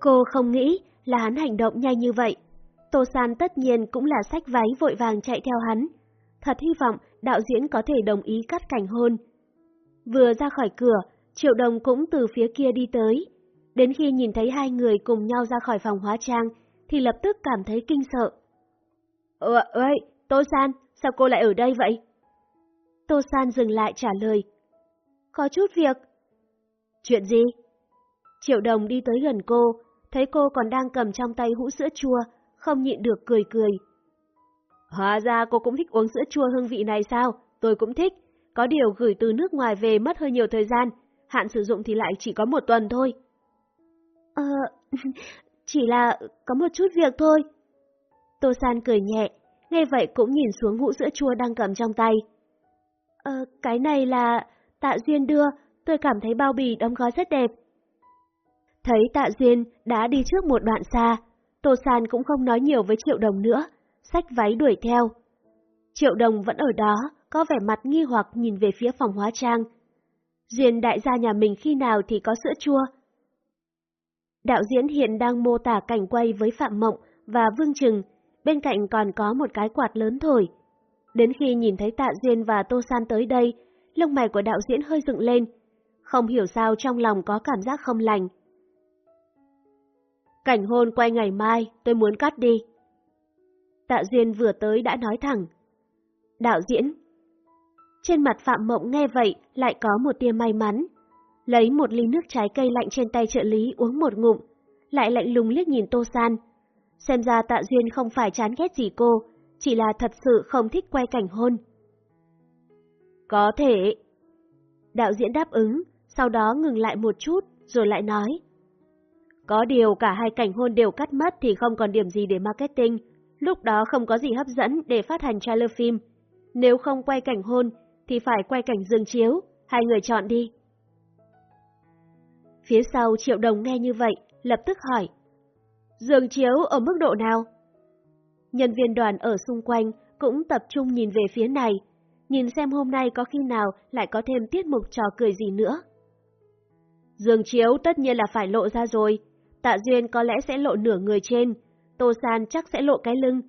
Cô không nghĩ là hắn hành động nhanh như vậy. Tô San tất nhiên cũng là sách váy vội vàng chạy theo hắn. Thật hy vọng đạo diễn có thể đồng ý cắt cảnh hôn. Vừa ra khỏi cửa, Triệu Đồng cũng từ phía kia đi tới. Đến khi nhìn thấy hai người cùng nhau ra khỏi phòng hóa trang, thì lập tức cảm thấy kinh sợ. Ờ, ơi, Tô San, sao cô lại ở đây vậy? Tô San dừng lại trả lời. Có chút việc. Chuyện gì? Triệu Đồng đi tới gần cô, thấy cô còn đang cầm trong tay hũ sữa chua, không nhịn được cười cười. Hóa ra cô cũng thích uống sữa chua hương vị này sao? Tôi cũng thích. Có điều gửi từ nước ngoài về mất hơi nhiều thời gian, hạn sử dụng thì lại chỉ có một tuần thôi. Ờ, chỉ là có một chút việc thôi. Tô San cười nhẹ, nghe vậy cũng nhìn xuống hũ sữa chua đang cầm trong tay. Ờ, cái này là Tạ Duyên đưa, tôi cảm thấy bao bì đóng gói rất đẹp. Thấy Tạ Duyên đã đi trước một đoạn xa, Tô San cũng không nói nhiều với Triệu Đồng nữa, xách váy đuổi theo. Triệu Đồng vẫn ở đó, có vẻ mặt nghi hoặc nhìn về phía phòng hóa trang. Duyên đại gia nhà mình khi nào thì có sữa chua. Đạo diễn hiện đang mô tả cảnh quay với Phạm Mộng và Vương Trừng, bên cạnh còn có một cái quạt lớn thổi. Đến khi nhìn thấy Tạ Duyên và Tô San tới đây, lông mày của đạo diễn hơi dựng lên. Không hiểu sao trong lòng có cảm giác không lành. Cảnh hôn quay ngày mai, tôi muốn cắt đi. Tạ Duyên vừa tới đã nói thẳng. Đạo diễn. Trên mặt Phạm Mộng nghe vậy lại có một tia may mắn. Lấy một ly nước trái cây lạnh trên tay trợ lý uống một ngụm, lại lạnh lùng liếc nhìn Tô San. Xem ra Tạ Duyên không phải chán ghét gì cô, chỉ là thật sự không thích quay cảnh hôn. Có thể. Đạo diễn đáp ứng, sau đó ngừng lại một chút, rồi lại nói. Có điều cả hai cảnh hôn đều cắt mất thì không còn điểm gì để marketing, lúc đó không có gì hấp dẫn để phát hành trailer phim. Nếu không quay cảnh hôn thì phải quay cảnh dương chiếu, hai người chọn đi. Phía sau Triệu Đồng nghe như vậy, lập tức hỏi. Dương chiếu ở mức độ nào? Nhân viên đoàn ở xung quanh cũng tập trung nhìn về phía này, nhìn xem hôm nay có khi nào lại có thêm tiết mục trò cười gì nữa. Dương chiếu tất nhiên là phải lộ ra rồi, Tạ Duyên có lẽ sẽ lộ nửa người trên, Tô San chắc sẽ lộ cái lưng,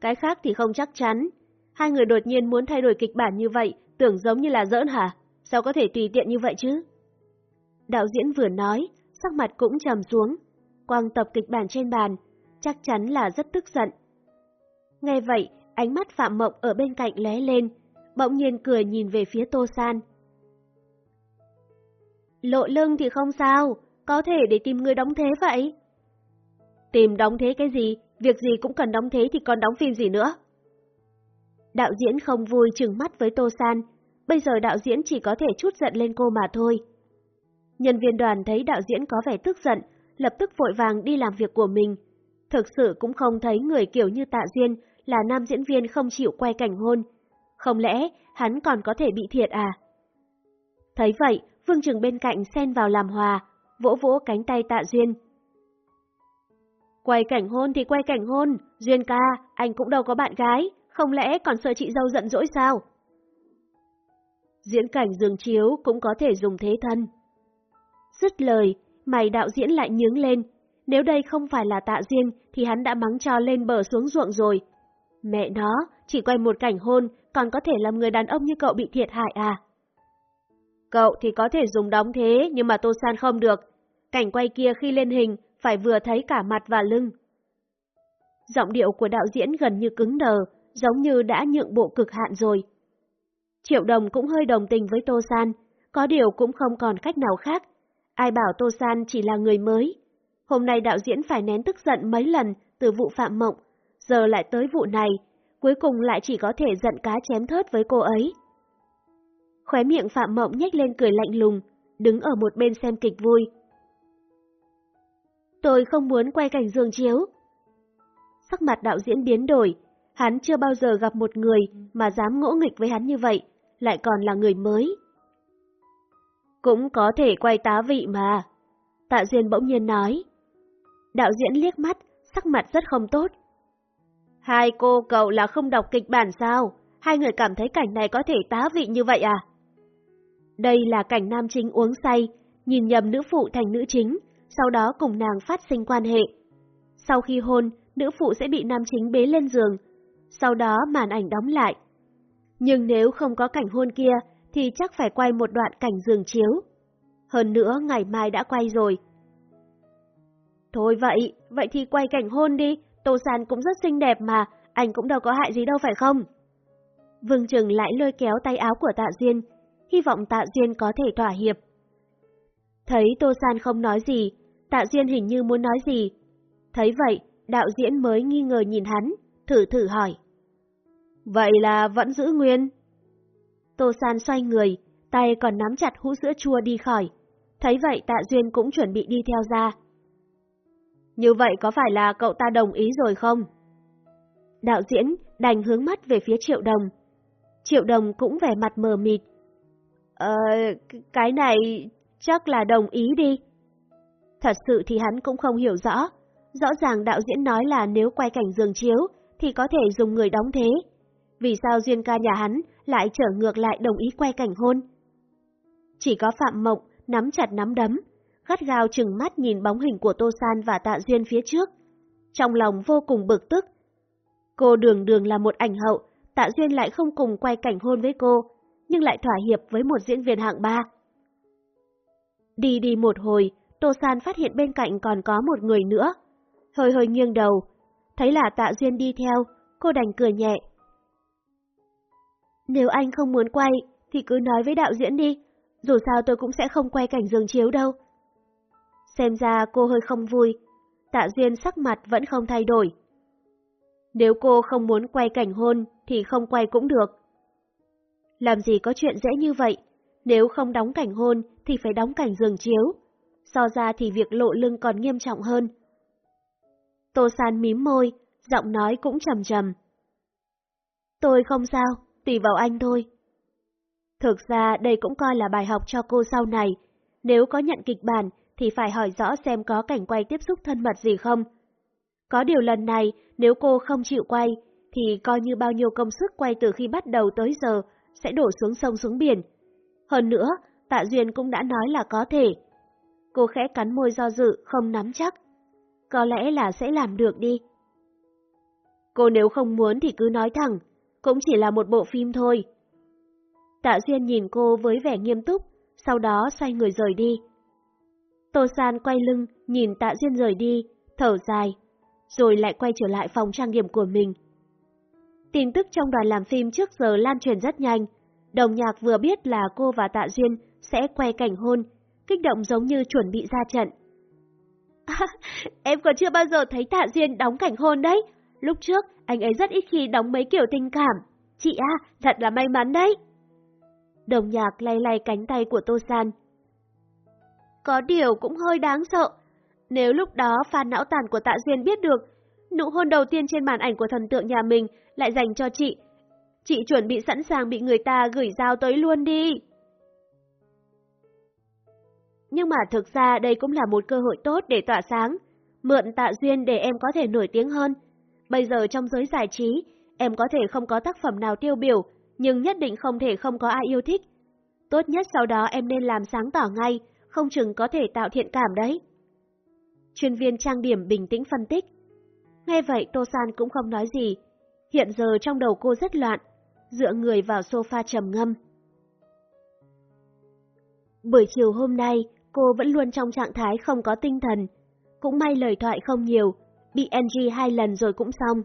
cái khác thì không chắc chắn. Hai người đột nhiên muốn thay đổi kịch bản như vậy, tưởng giống như là giỡn hả? Sao có thể tùy tiện như vậy chứ? Đạo diễn vừa nói, sắc mặt cũng trầm xuống, quang tập kịch bản trên bàn, chắc chắn là rất tức giận. Nghe vậy, ánh mắt Phạm Mộng ở bên cạnh lé lên, bỗng nhiên cười nhìn về phía Tô San. Lộ lưng thì không sao, có thể để tìm người đóng thế vậy. Tìm đóng thế cái gì, việc gì cũng cần đóng thế thì còn đóng phim gì nữa. Đạo diễn không vui chừng mắt với Tô San, bây giờ đạo diễn chỉ có thể chút giận lên cô mà thôi. Nhân viên đoàn thấy đạo diễn có vẻ tức giận, lập tức vội vàng đi làm việc của mình. Thực sự cũng không thấy người kiểu như Tạ Duyên là nam diễn viên không chịu quay cảnh hôn. Không lẽ hắn còn có thể bị thiệt à? Thấy vậy, Vương Trừng bên cạnh xen vào làm hòa, vỗ vỗ cánh tay Tạ Duyên. Quay cảnh hôn thì quay cảnh hôn, Duyên ca, anh cũng đâu có bạn gái, không lẽ còn sợ chị dâu giận dỗi sao? Diễn cảnh dường chiếu cũng có thể dùng thế thân. Dứt lời, mày đạo diễn lại nhướng lên, nếu đây không phải là tạ duyên thì hắn đã mắng cho lên bờ xuống ruộng rồi. Mẹ nó, chỉ quay một cảnh hôn còn có thể làm người đàn ông như cậu bị thiệt hại à? Cậu thì có thể dùng đóng thế nhưng mà Tô San không được. Cảnh quay kia khi lên hình phải vừa thấy cả mặt và lưng. Giọng điệu của đạo diễn gần như cứng đờ, giống như đã nhượng bộ cực hạn rồi. Triệu Đồng cũng hơi đồng tình với Tô San, có điều cũng không còn cách nào khác. Ai bảo Tô San chỉ là người mới. Hôm nay đạo diễn phải nén tức giận mấy lần từ vụ Phạm Mộng, giờ lại tới vụ này, cuối cùng lại chỉ có thể giận cá chém thớt với cô ấy. Khóe miệng Phạm Mộng nhếch lên cười lạnh lùng, đứng ở một bên xem kịch vui. Tôi không muốn quay cảnh giường chiếu. Sắc mặt đạo diễn biến đổi, hắn chưa bao giờ gặp một người mà dám ngỗ nghịch với hắn như vậy, lại còn là người mới. Cũng có thể quay tá vị mà. Tạ Duyên bỗng nhiên nói. Đạo diễn liếc mắt, sắc mặt rất không tốt. Hai cô cậu là không đọc kịch bản sao? Hai người cảm thấy cảnh này có thể tá vị như vậy à? Đây là cảnh nam chính uống say, nhìn nhầm nữ phụ thành nữ chính, sau đó cùng nàng phát sinh quan hệ. Sau khi hôn, nữ phụ sẽ bị nam chính bế lên giường, sau đó màn ảnh đóng lại. Nhưng nếu không có cảnh hôn kia, thì chắc phải quay một đoạn cảnh giường chiếu. Hơn nữa, ngày mai đã quay rồi. Thôi vậy, vậy thì quay cảnh hôn đi, Tô San cũng rất xinh đẹp mà, anh cũng đâu có hại gì đâu phải không? Vương Trừng lại lôi kéo tay áo của Tạ Duyên, hy vọng Tạ Duyên có thể thỏa hiệp. Thấy Tô San không nói gì, Tạ Duyên hình như muốn nói gì. Thấy vậy, đạo diễn mới nghi ngờ nhìn hắn, thử thử hỏi. Vậy là vẫn giữ nguyên? Tô San xoay người, tay còn nắm chặt hũ sữa chua đi khỏi. Thấy vậy Tạ Duyên cũng chuẩn bị đi theo ra. Như vậy có phải là cậu ta đồng ý rồi không? Đạo diễn đành hướng mắt về phía Triệu Đồng. Triệu Đồng cũng vẻ mặt mờ mịt. Ờ, cái này chắc là đồng ý đi. Thật sự thì hắn cũng không hiểu rõ. Rõ ràng đạo diễn nói là nếu quay cảnh giường chiếu thì có thể dùng người đóng thế. Vì sao Duyên ca nhà hắn lại trở ngược lại đồng ý quay cảnh hôn? Chỉ có Phạm Mộng nắm chặt nắm đấm, gắt gao chừng mắt nhìn bóng hình của Tô San và Tạ Duyên phía trước. Trong lòng vô cùng bực tức. Cô đường đường là một ảnh hậu, Tạ Duyên lại không cùng quay cảnh hôn với cô, nhưng lại thỏa hiệp với một diễn viên hạng ba. Đi đi một hồi, Tô San phát hiện bên cạnh còn có một người nữa. Hơi hơi nghiêng đầu, thấy là Tạ Duyên đi theo, cô đành cười nhẹ. Nếu anh không muốn quay, thì cứ nói với đạo diễn đi, dù sao tôi cũng sẽ không quay cảnh giường chiếu đâu. Xem ra cô hơi không vui, tạ duyên sắc mặt vẫn không thay đổi. Nếu cô không muốn quay cảnh hôn thì không quay cũng được. Làm gì có chuyện dễ như vậy, nếu không đóng cảnh hôn thì phải đóng cảnh giường chiếu. So ra thì việc lộ lưng còn nghiêm trọng hơn. Tô San mím môi, giọng nói cũng trầm trầm. Tôi không sao, tùy vào anh thôi. Thực ra đây cũng coi là bài học cho cô sau này. Nếu có nhận kịch bản thì phải hỏi rõ xem có cảnh quay tiếp xúc thân mật gì không. Có điều lần này, nếu cô không chịu quay, thì coi như bao nhiêu công sức quay từ khi bắt đầu tới giờ sẽ đổ xuống sông xuống biển. Hơn nữa, Tạ Duyên cũng đã nói là có thể. Cô khẽ cắn môi do dự, không nắm chắc. Có lẽ là sẽ làm được đi. Cô nếu không muốn thì cứ nói thẳng, cũng chỉ là một bộ phim thôi. Tạ Duyên nhìn cô với vẻ nghiêm túc, sau đó xoay người rời đi. Tô San quay lưng, nhìn Tạ Duyên rời đi, thở dài, rồi lại quay trở lại phòng trang điểm của mình. Tin tức trong đoàn làm phim trước giờ lan truyền rất nhanh. Đồng nhạc vừa biết là cô và Tạ Duyên sẽ quay cảnh hôn, kích động giống như chuẩn bị ra trận. À, em còn chưa bao giờ thấy Tạ Duyên đóng cảnh hôn đấy. Lúc trước, anh ấy rất ít khi đóng mấy kiểu tình cảm. Chị à, thật là may mắn đấy. Đồng nhạc lay lay cánh tay của Tô San. Có điều cũng hơi đáng sợ. Nếu lúc đó fan não tàn của Tạ Duyên biết được, nụ hôn đầu tiên trên màn ảnh của thần tượng nhà mình lại dành cho chị. Chị chuẩn bị sẵn sàng bị người ta gửi giao tới luôn đi. Nhưng mà thực ra đây cũng là một cơ hội tốt để tỏa sáng, mượn Tạ Duyên để em có thể nổi tiếng hơn. Bây giờ trong giới giải trí, em có thể không có tác phẩm nào tiêu biểu, nhưng nhất định không thể không có ai yêu thích. Tốt nhất sau đó em nên làm sáng tỏ ngay, không chừng có thể tạo thiện cảm đấy. Chuyên viên trang điểm bình tĩnh phân tích. Nghe vậy Tô San cũng không nói gì. Hiện giờ trong đầu cô rất loạn, dựa người vào sofa trầm ngâm. Buổi chiều hôm nay, cô vẫn luôn trong trạng thái không có tinh thần. Cũng may lời thoại không nhiều, bị NG hai lần rồi cũng xong.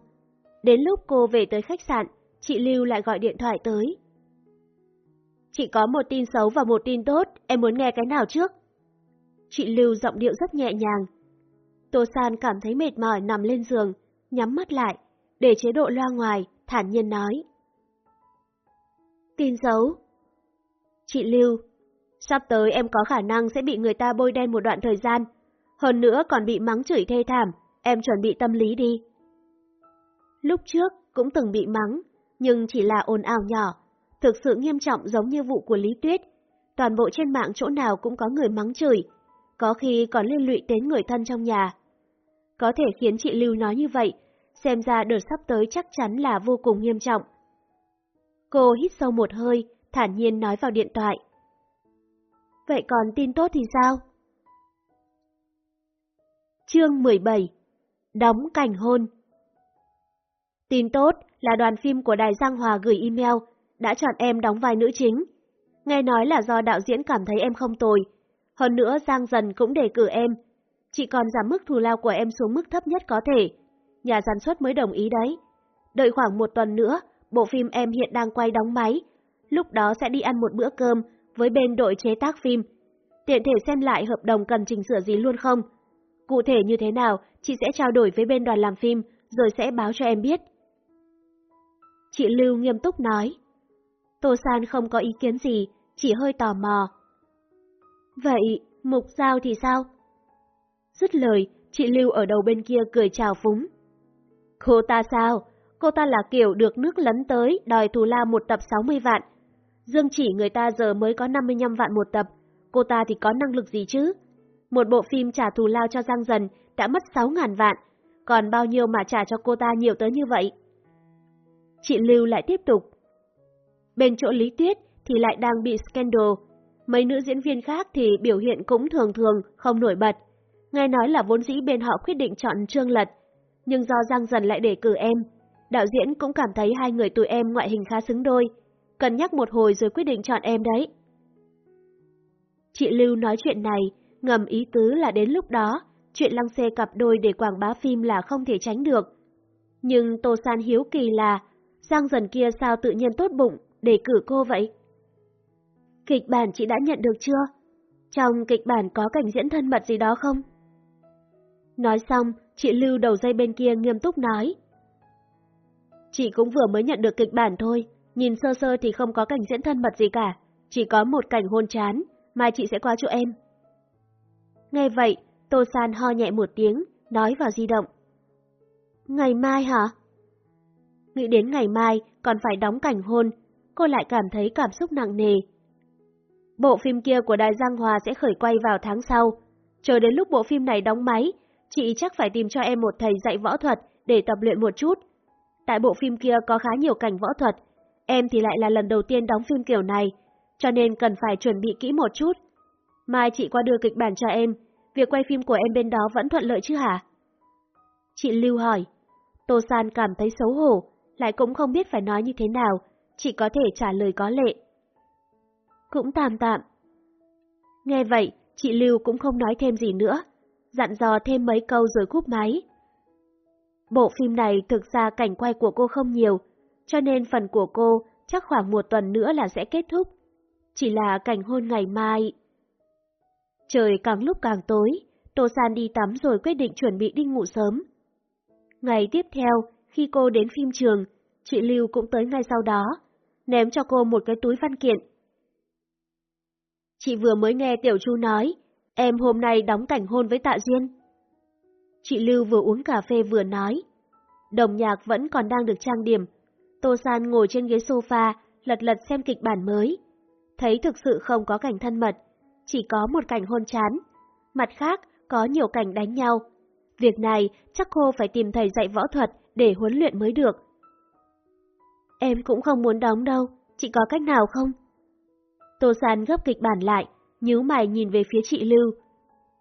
Đến lúc cô về tới khách sạn, chị Lưu lại gọi điện thoại tới. Chị có một tin xấu và một tin tốt, em muốn nghe cái nào trước? Chị Lưu giọng điệu rất nhẹ nhàng. Tô San cảm thấy mệt mỏi nằm lên giường, nhắm mắt lại, để chế độ loa ngoài, thản nhiên nói. Tin xấu. Chị Lưu, sắp tới em có khả năng sẽ bị người ta bôi đen một đoạn thời gian, hơn nữa còn bị mắng chửi thê thảm, em chuẩn bị tâm lý đi. Lúc trước cũng từng bị mắng, nhưng chỉ là ồn ào nhỏ, thực sự nghiêm trọng giống như vụ của Lý Tuyết. Toàn bộ trên mạng chỗ nào cũng có người mắng chửi, có khi còn liên lụy đến người thân trong nhà. Có thể khiến chị Lưu nói như vậy, xem ra đợt sắp tới chắc chắn là vô cùng nghiêm trọng. Cô hít sâu một hơi, thản nhiên nói vào điện thoại. Vậy còn tin tốt thì sao? Chương 17 Đóng cảnh hôn Tin tốt là đoàn phim của Đài Giang Hòa gửi email đã chọn em đóng vai nữ chính. Nghe nói là do đạo diễn cảm thấy em không tồi. Hơn nữa Giang Dần cũng đề cử em. Chị còn giảm mức thù lao của em xuống mức thấp nhất có thể. Nhà sản xuất mới đồng ý đấy. Đợi khoảng một tuần nữa, bộ phim em hiện đang quay đóng máy. Lúc đó sẽ đi ăn một bữa cơm với bên đội chế tác phim. Tiện thể xem lại hợp đồng cần chỉnh sửa gì luôn không? Cụ thể như thế nào, chị sẽ trao đổi với bên đoàn làm phim, rồi sẽ báo cho em biết. Chị Lưu nghiêm túc nói. Tô San không có ý kiến gì, chỉ hơi tò mò. Vậy, Mục Giao thì sao? Dứt lời, chị Lưu ở đầu bên kia cười chào phúng. Cô ta sao? Cô ta là kiểu được nước lấn tới, đòi thù la một tập 60 vạn. Dương chỉ người ta giờ mới có 55 vạn một tập, cô ta thì có năng lực gì chứ? Một bộ phim trả thù lao cho Giang Dần đã mất 6.000 vạn, còn bao nhiêu mà trả cho cô ta nhiều tới như vậy? Chị Lưu lại tiếp tục. Bên chỗ Lý Tuyết thì lại đang bị scandal. Mấy nữ diễn viên khác thì biểu hiện cũng thường thường, không nổi bật. Nghe nói là vốn dĩ bên họ quyết định chọn Trương Lật, nhưng do Giang Dần lại để cử em. Đạo diễn cũng cảm thấy hai người tụi em ngoại hình khá xứng đôi, cân nhắc một hồi rồi quyết định chọn em đấy. Chị Lưu nói chuyện này, ngầm ý tứ là đến lúc đó, chuyện lăng xê cặp đôi để quảng bá phim là không thể tránh được. Nhưng Tô San hiếu kỳ là, Giang dần kia sao tự nhiên tốt bụng để cử cô vậy? Kịch bản chị đã nhận được chưa? Trong kịch bản có cảnh diễn thân mật gì đó không? Nói xong, chị Lưu đầu dây bên kia nghiêm túc nói. Chị cũng vừa mới nhận được kịch bản thôi, nhìn sơ sơ thì không có cảnh diễn thân mật gì cả, chỉ có một cảnh hôn chán, mai chị sẽ qua chỗ em. Nghe vậy, Tô San ho nhẹ một tiếng, nói vào di động. Ngày mai hả? Nghĩ đến ngày mai còn phải đóng cảnh hôn, cô lại cảm thấy cảm xúc nặng nề. Bộ phim kia của Đài Giang Hòa sẽ khởi quay vào tháng sau. Chờ đến lúc bộ phim này đóng máy, chị chắc phải tìm cho em một thầy dạy võ thuật để tập luyện một chút. Tại bộ phim kia có khá nhiều cảnh võ thuật, em thì lại là lần đầu tiên đóng phim kiểu này, cho nên cần phải chuẩn bị kỹ một chút. Mai chị qua đưa kịch bản cho em, việc quay phim của em bên đó vẫn thuận lợi chứ hả? Chị Lưu hỏi. Tô San cảm thấy xấu hổ, lại cũng không biết phải nói như thế nào, chỉ có thể trả lời có lệ. Cũng tạm tạm. Nghe vậy, chị Lưu cũng không nói thêm gì nữa, dặn dò thêm mấy câu rồi cúp máy. Bộ phim này thực ra cảnh quay của cô không nhiều, cho nên phần của cô chắc khoảng một tuần nữa là sẽ kết thúc. Chỉ là cảnh hôn ngày mai. Trời càng lúc càng tối, Tô San đi tắm rồi quyết định chuẩn bị đi ngủ sớm. Ngày tiếp theo, khi cô đến phim trường, chị Lưu cũng tới ngay sau đó, ném cho cô một cái túi văn kiện. Chị vừa mới nghe Tiểu Chu nói, em hôm nay đóng cảnh hôn với Tạ Duyên. Chị Lưu vừa uống cà phê vừa nói. Đồng nhạc vẫn còn đang được trang điểm. Tô San ngồi trên ghế sofa, lật lật xem kịch bản mới. Thấy thực sự không có cảnh thân mật, chỉ có một cảnh hôn chán. Mặt khác, có nhiều cảnh đánh nhau. Việc này chắc cô phải tìm thầy dạy võ thuật để huấn luyện mới được. Em cũng không muốn đóng đâu, chị có cách nào không? Tô San gấp kịch bản lại, nhíu mày nhìn về phía chị Lưu.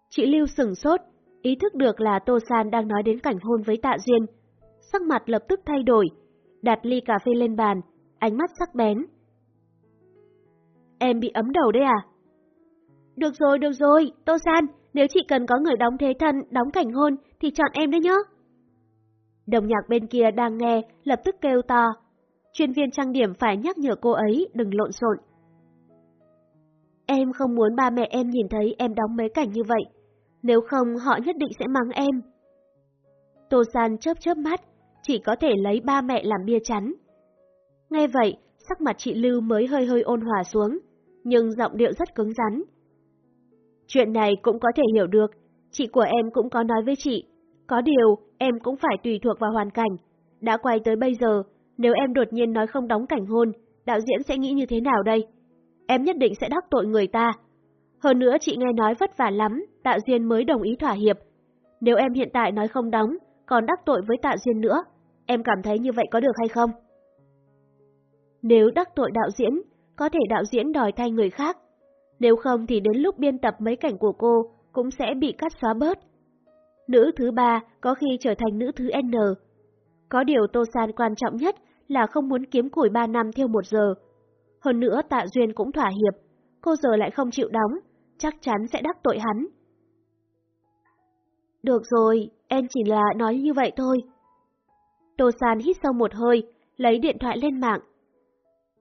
Chị Lưu sừng sốt, ý thức được là Tô San đang nói đến cảnh hôn với Tạ Duyên. Sắc mặt lập tức thay đổi, đặt ly cà phê lên bàn, ánh mắt sắc bén. Em bị ấm đầu đấy à? Được rồi, được rồi, Tô San, nếu chị cần có người đóng thế thân, đóng cảnh hôn, thì chọn em đấy nhá. Đồng nhạc bên kia đang nghe, lập tức kêu to. Chuyên viên trang điểm phải nhắc nhở cô ấy đừng lộn xộn. Em không muốn ba mẹ em nhìn thấy em đóng mấy cảnh như vậy, nếu không họ nhất định sẽ mắng em. Tô San chớp chớp mắt, chỉ có thể lấy ba mẹ làm bia chắn. Nghe vậy, sắc mặt chị Lưu mới hơi hơi ôn hòa xuống, nhưng giọng điệu rất cứng rắn. Chuyện này cũng có thể hiểu được, chị của em cũng có nói với chị, có điều em cũng phải tùy thuộc vào hoàn cảnh. Đã quay tới bây giờ, nếu em đột nhiên nói không đóng cảnh hôn, đạo diễn sẽ nghĩ như thế nào đây? Em nhất định sẽ đắc tội người ta. Hơn nữa chị nghe nói vất vả lắm, Tạ Duyên mới đồng ý thỏa hiệp. Nếu em hiện tại nói không đóng, còn đắc tội với Tạ Duyên nữa, em cảm thấy như vậy có được hay không? Nếu đắc tội đạo diễn, có thể đạo diễn đòi thay người khác. Nếu không thì đến lúc biên tập mấy cảnh của cô cũng sẽ bị cắt xóa bớt. nữ thứ ba có khi trở thành nữ thứ N. Có điều Tô San quan trọng nhất là không muốn kiếm củi 3 năm theo một giờ. Hơn nữa Tạ Duyên cũng thỏa hiệp, cô giờ lại không chịu đóng, chắc chắn sẽ đắc tội hắn. Được rồi, em chỉ là nói như vậy thôi. Tô San hít sâu một hơi, lấy điện thoại lên mạng.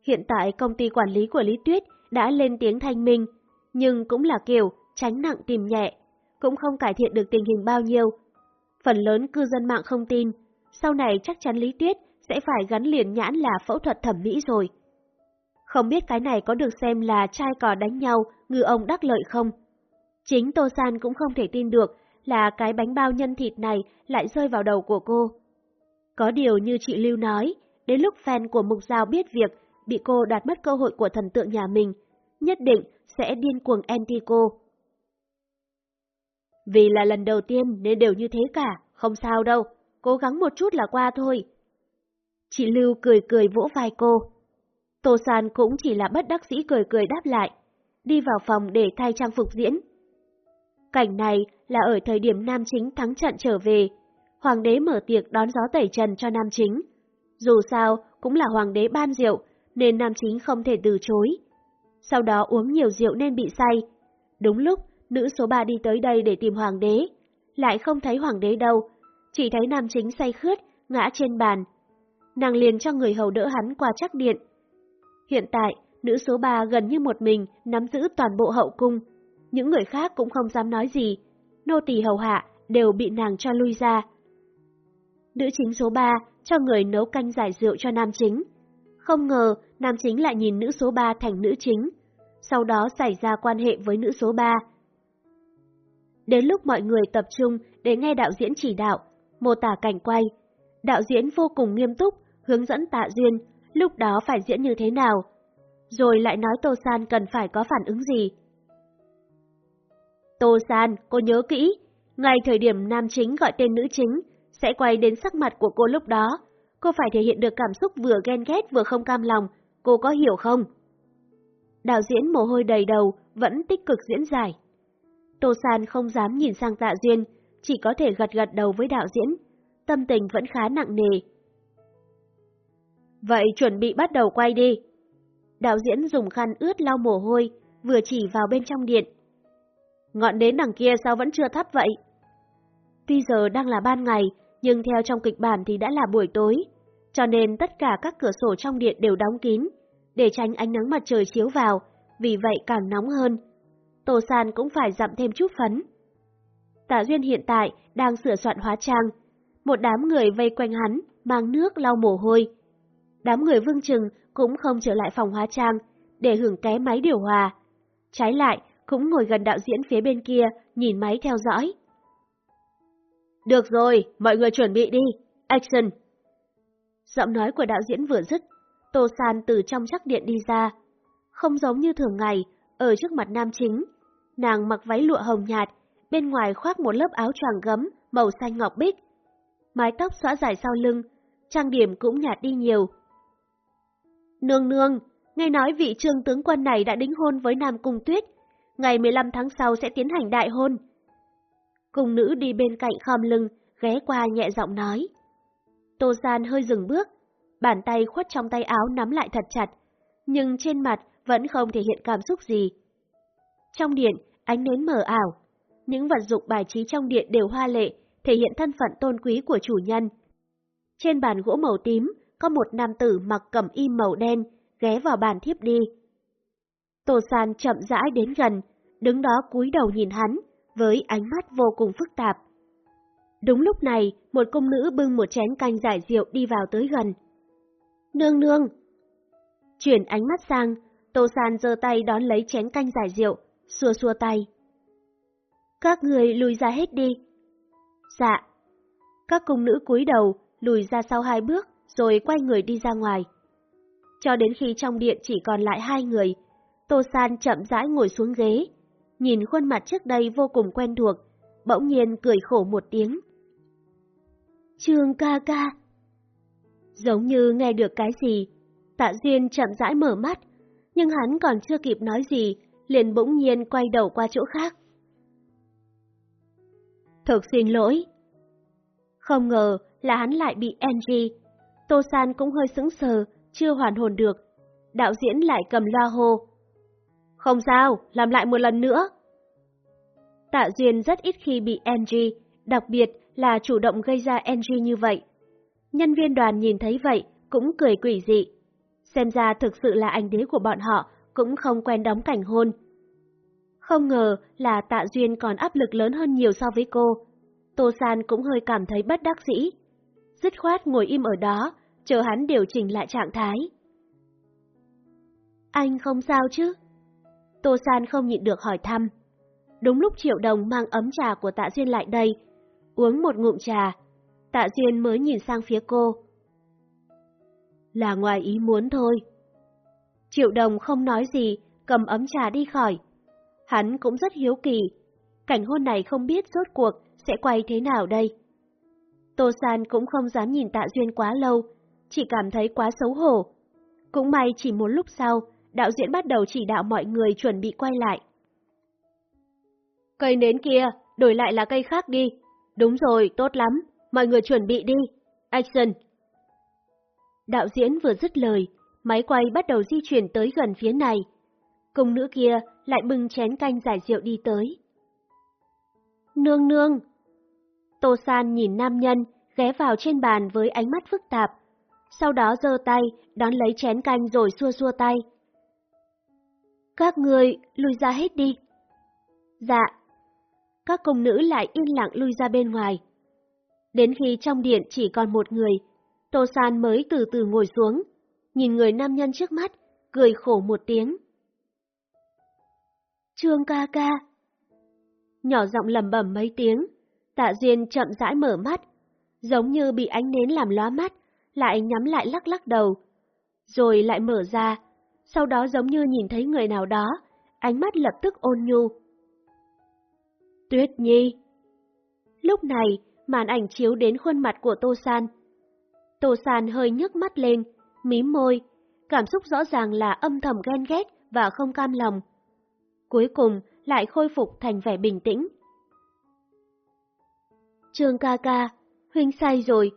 Hiện tại công ty quản lý của Lý Tuyết đã lên tiếng thanh minh, nhưng cũng là kiểu tránh nặng tìm nhẹ, cũng không cải thiện được tình hình bao nhiêu. Phần lớn cư dân mạng không tin, sau này chắc chắn Lý Tuyết sẽ phải gắn liền nhãn là phẫu thuật thẩm mỹ rồi. Không biết cái này có được xem là trai cò đánh nhau, ngư ông đắc lợi không? Chính Tô San cũng không thể tin được là cái bánh bao nhân thịt này lại rơi vào đầu của cô. Có điều như chị Lưu nói, đến lúc fan của Mục Giao biết việc bị cô đoạt mất cơ hội của thần tượng nhà mình, nhất định sẽ điên cuồng anti cô. Vì là lần đầu tiên nên đều như thế cả, không sao đâu, cố gắng một chút là qua thôi. Chị Lưu cười cười vỗ vai cô. Tô San cũng chỉ là bất đắc dĩ cười cười đáp lại, đi vào phòng để thay trang phục diễn. Cảnh này là ở thời điểm nam chính thắng trận trở về, hoàng đế mở tiệc đón gió tẩy trần cho nam chính. Dù sao, cũng là hoàng đế ban rượu, nên nam chính không thể từ chối. Sau đó uống nhiều rượu nên bị say. Đúng lúc, nữ số 3 đi tới đây để tìm hoàng đế. Lại không thấy hoàng đế đâu, chỉ thấy nam chính say khướt, ngã trên bàn. Nàng liền cho người hầu đỡ hắn qua chắc điện. Hiện tại, nữ số 3 gần như một mình nắm giữ toàn bộ hậu cung. Những người khác cũng không dám nói gì. Nô tỳ hầu hạ đều bị nàng cho lui ra. Nữ chính số 3 cho người nấu canh giải rượu cho nam chính. Không ngờ, nam chính lại nhìn nữ số 3 thành nữ chính. Sau đó xảy ra quan hệ với nữ số 3. Đến lúc mọi người tập trung để nghe đạo diễn chỉ đạo, mô tả cảnh quay, đạo diễn vô cùng nghiêm túc, hướng dẫn tạ duyên, lúc đó phải diễn như thế nào. Rồi lại nói Tô San cần phải có phản ứng gì. Tô San, cô nhớ kỹ, ngay thời điểm nam chính gọi tên nữ chính, sẽ quay đến sắc mặt của cô lúc đó. Cô phải thể hiện được cảm xúc vừa ghen ghét vừa không cam lòng, cô có hiểu không? Đạo diễn mồ hôi đầy đầu, vẫn tích cực diễn giải. Tô San không dám nhìn sang tạ duyên, chỉ có thể gật gật đầu với đạo diễn. Tâm tình vẫn khá nặng nề. Vậy chuẩn bị bắt đầu quay đi. Đạo diễn dùng khăn ướt lau mồ hôi, vừa chỉ vào bên trong điện. Ngọn đến đằng kia sao vẫn chưa thắp vậy? Tuy giờ đang là ban ngày, nhưng theo trong kịch bản thì đã là buổi tối, cho nên tất cả các cửa sổ trong điện đều đóng kín, để tránh ánh nắng mặt trời chiếu vào, vì vậy càng nóng hơn. Tô San cũng phải dặm thêm chút phấn. Tạ Duyên hiện tại đang sửa soạn hóa trang, một đám người vây quanh hắn, mang nước lau mồ hôi. Đám người vương trừng cũng không trở lại phòng hóa trang để hưởng ké máy điều hòa. Trái lại, cũng ngồi gần đạo diễn phía bên kia, nhìn máy theo dõi. Được rồi, mọi người chuẩn bị đi. Action! Giọng nói của đạo diễn vừa dứt, Tô San từ trong chắc điện đi ra. Không giống như thường ngày, ở trước mặt nam chính, nàng mặc váy lụa hồng nhạt, bên ngoài khoác một lớp áo choàng gấm màu xanh ngọc bích. Mái tóc xõa dài sau lưng, trang điểm cũng nhạt đi nhiều. Nương nương, nghe nói vị trương tướng quân này đã đính hôn với Nam Cung Tuyết, ngày 15 tháng sau sẽ tiến hành đại hôn. Cung nữ đi bên cạnh khom lưng, ghé qua nhẹ giọng nói. Tô San hơi dừng bước, bàn tay khuất trong tay áo nắm lại thật chặt, nhưng trên mặt vẫn không thể hiện cảm xúc gì. Trong điện, ánh nến mờ ảo, những vật dụng bài trí trong điện đều hoa lệ, thể hiện thân phận tôn quý của chủ nhân. Trên bàn gỗ màu tím, có một nam tử mặc cẩm y màu đen, ghé vào bàn thiếp đi. Tô San chậm rãi đến gần, đứng đó cúi đầu nhìn hắn, với ánh mắt vô cùng phức tạp. Đúng lúc này, một cung nữ bưng một chén canh giải rượu đi vào tới gần. Nương nương! Chuyển ánh mắt sang, Tô San giơ tay đón lấy chén canh giải rượu, xua xua tay. Các người lùi ra hết đi. Dạ. Các cung nữ cúi đầu, lùi ra sau hai bước, rồi quay người đi ra ngoài. Cho đến khi trong điện chỉ còn lại hai người, Tô San chậm rãi ngồi xuống ghế, nhìn khuôn mặt trước đây vô cùng quen thuộc, bỗng nhiên cười khổ một tiếng. Trương ca ca. Giống như nghe được cái gì, tạ duyên chậm rãi mở mắt, nhưng hắn còn chưa kịp nói gì, liền bỗng nhiên quay đầu qua chỗ khác. Thực xin lỗi. Không ngờ là hắn lại bị Angie. Tô San cũng hơi sững sờ, chưa hoàn hồn được. Đạo diễn lại cầm loa hô. Không sao, làm lại một lần nữa. Tạ Duyên rất ít khi bị Angie, đặc biệt là chủ động gây ra Angie như vậy. Nhân viên đoàn nhìn thấy vậy, cũng cười quỷ dị. Xem ra thực sự là anh đế của bọn họ, cũng không quen đóng cảnh hôn. Không ngờ là Tạ Duyên còn áp lực lớn hơn nhiều so với cô. Tô San cũng hơi cảm thấy bất đắc dĩ. Dứt khoát ngồi im ở đó, chờ hắn điều chỉnh lại trạng thái. Anh không sao chứ? Tô San không nhịn được hỏi thăm. Đúng lúc Triệu Đồng mang ấm trà của Tạ Duyên lại đây, uống một ngụm trà, Tạ Duyên mới nhìn sang phía cô. Là ngoài ý muốn thôi. Triệu Đồng không nói gì, cầm ấm trà đi khỏi. Hắn cũng rất hiếu kỳ, cảnh hôn này không biết rốt cuộc sẽ quay thế nào đây. Tô San cũng không dám nhìn Tạ Duyên quá lâu, chỉ cảm thấy quá xấu hổ. Cũng may chỉ một lúc sau, đạo diễn bắt đầu chỉ đạo mọi người chuẩn bị quay lại. Cây nến kia, đổi lại là cây khác đi. Đúng rồi, tốt lắm, mọi người chuẩn bị đi. Action! Đạo diễn vừa dứt lời, máy quay bắt đầu di chuyển tới gần phía này. Cung nữ kia lại bưng chén canh giải rượu đi tới. Nương nương! Tô San nhìn nam nhân ghé vào trên bàn với ánh mắt phức tạp, sau đó giơ tay đón lấy chén canh rồi xua xua tay. Các người lùi ra hết đi. Dạ. Các công nữ lại yên lặng lui ra bên ngoài. Đến khi trong điện chỉ còn một người, Tô San mới từ từ ngồi xuống, nhìn người nam nhân trước mắt, cười khổ một tiếng. Trương ca ca. Nhỏ giọng lầm bẩm mấy tiếng, tạ duyên chậm rãi mở mắt, giống như bị ánh nến làm lóa mắt, lại nhắm lại lắc lắc đầu, rồi lại mở ra, sau đó giống như nhìn thấy người nào đó, ánh mắt lập tức ôn nhu. Tuyết Nhi Lúc này, màn ảnh chiếu đến khuôn mặt của Tô San. Tô San hơi nhấc mắt lên, mím môi, cảm xúc rõ ràng là âm thầm ghen ghét và không cam lòng. Cuối cùng lại khôi phục thành vẻ bình tĩnh. Trương ca ca, huynh sai rồi.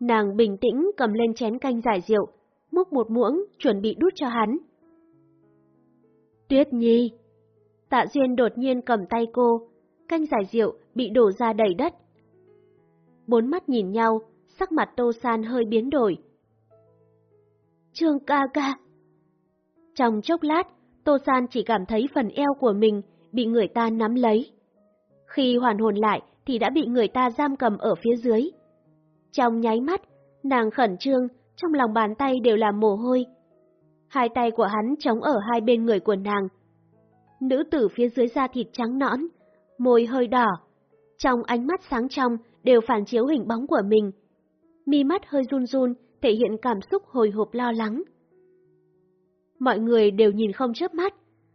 Nàng bình tĩnh cầm lên chén canh giải rượu, múc một muỗng, chuẩn bị đút cho hắn. Tuyết Nhi! Tạ Duyên đột nhiên cầm tay cô, canh giải rượu bị đổ ra đầy đất. Bốn mắt nhìn nhau, sắc mặt Tô San hơi biến đổi. Trương ca ca! Trong chốc lát, Tô San chỉ cảm thấy phần eo của mình bị người ta nắm lấy. Khi hoàn hồn lại thì đã bị người ta giam cầm ở phía dưới. Trong nháy mắt, nàng khẩn trương, trong lòng bàn tay đều là mồ hôi. Hai tay của hắn chống ở hai bên người của nàng. Nữ tử phía dưới da thịt trắng nõn, môi hơi đỏ. Trong ánh mắt sáng trong đều phản chiếu hình bóng của mình. Mi mắt hơi run run, thể hiện cảm xúc hồi hộp lo lắng. Mọi người đều nhìn không chớp mắt,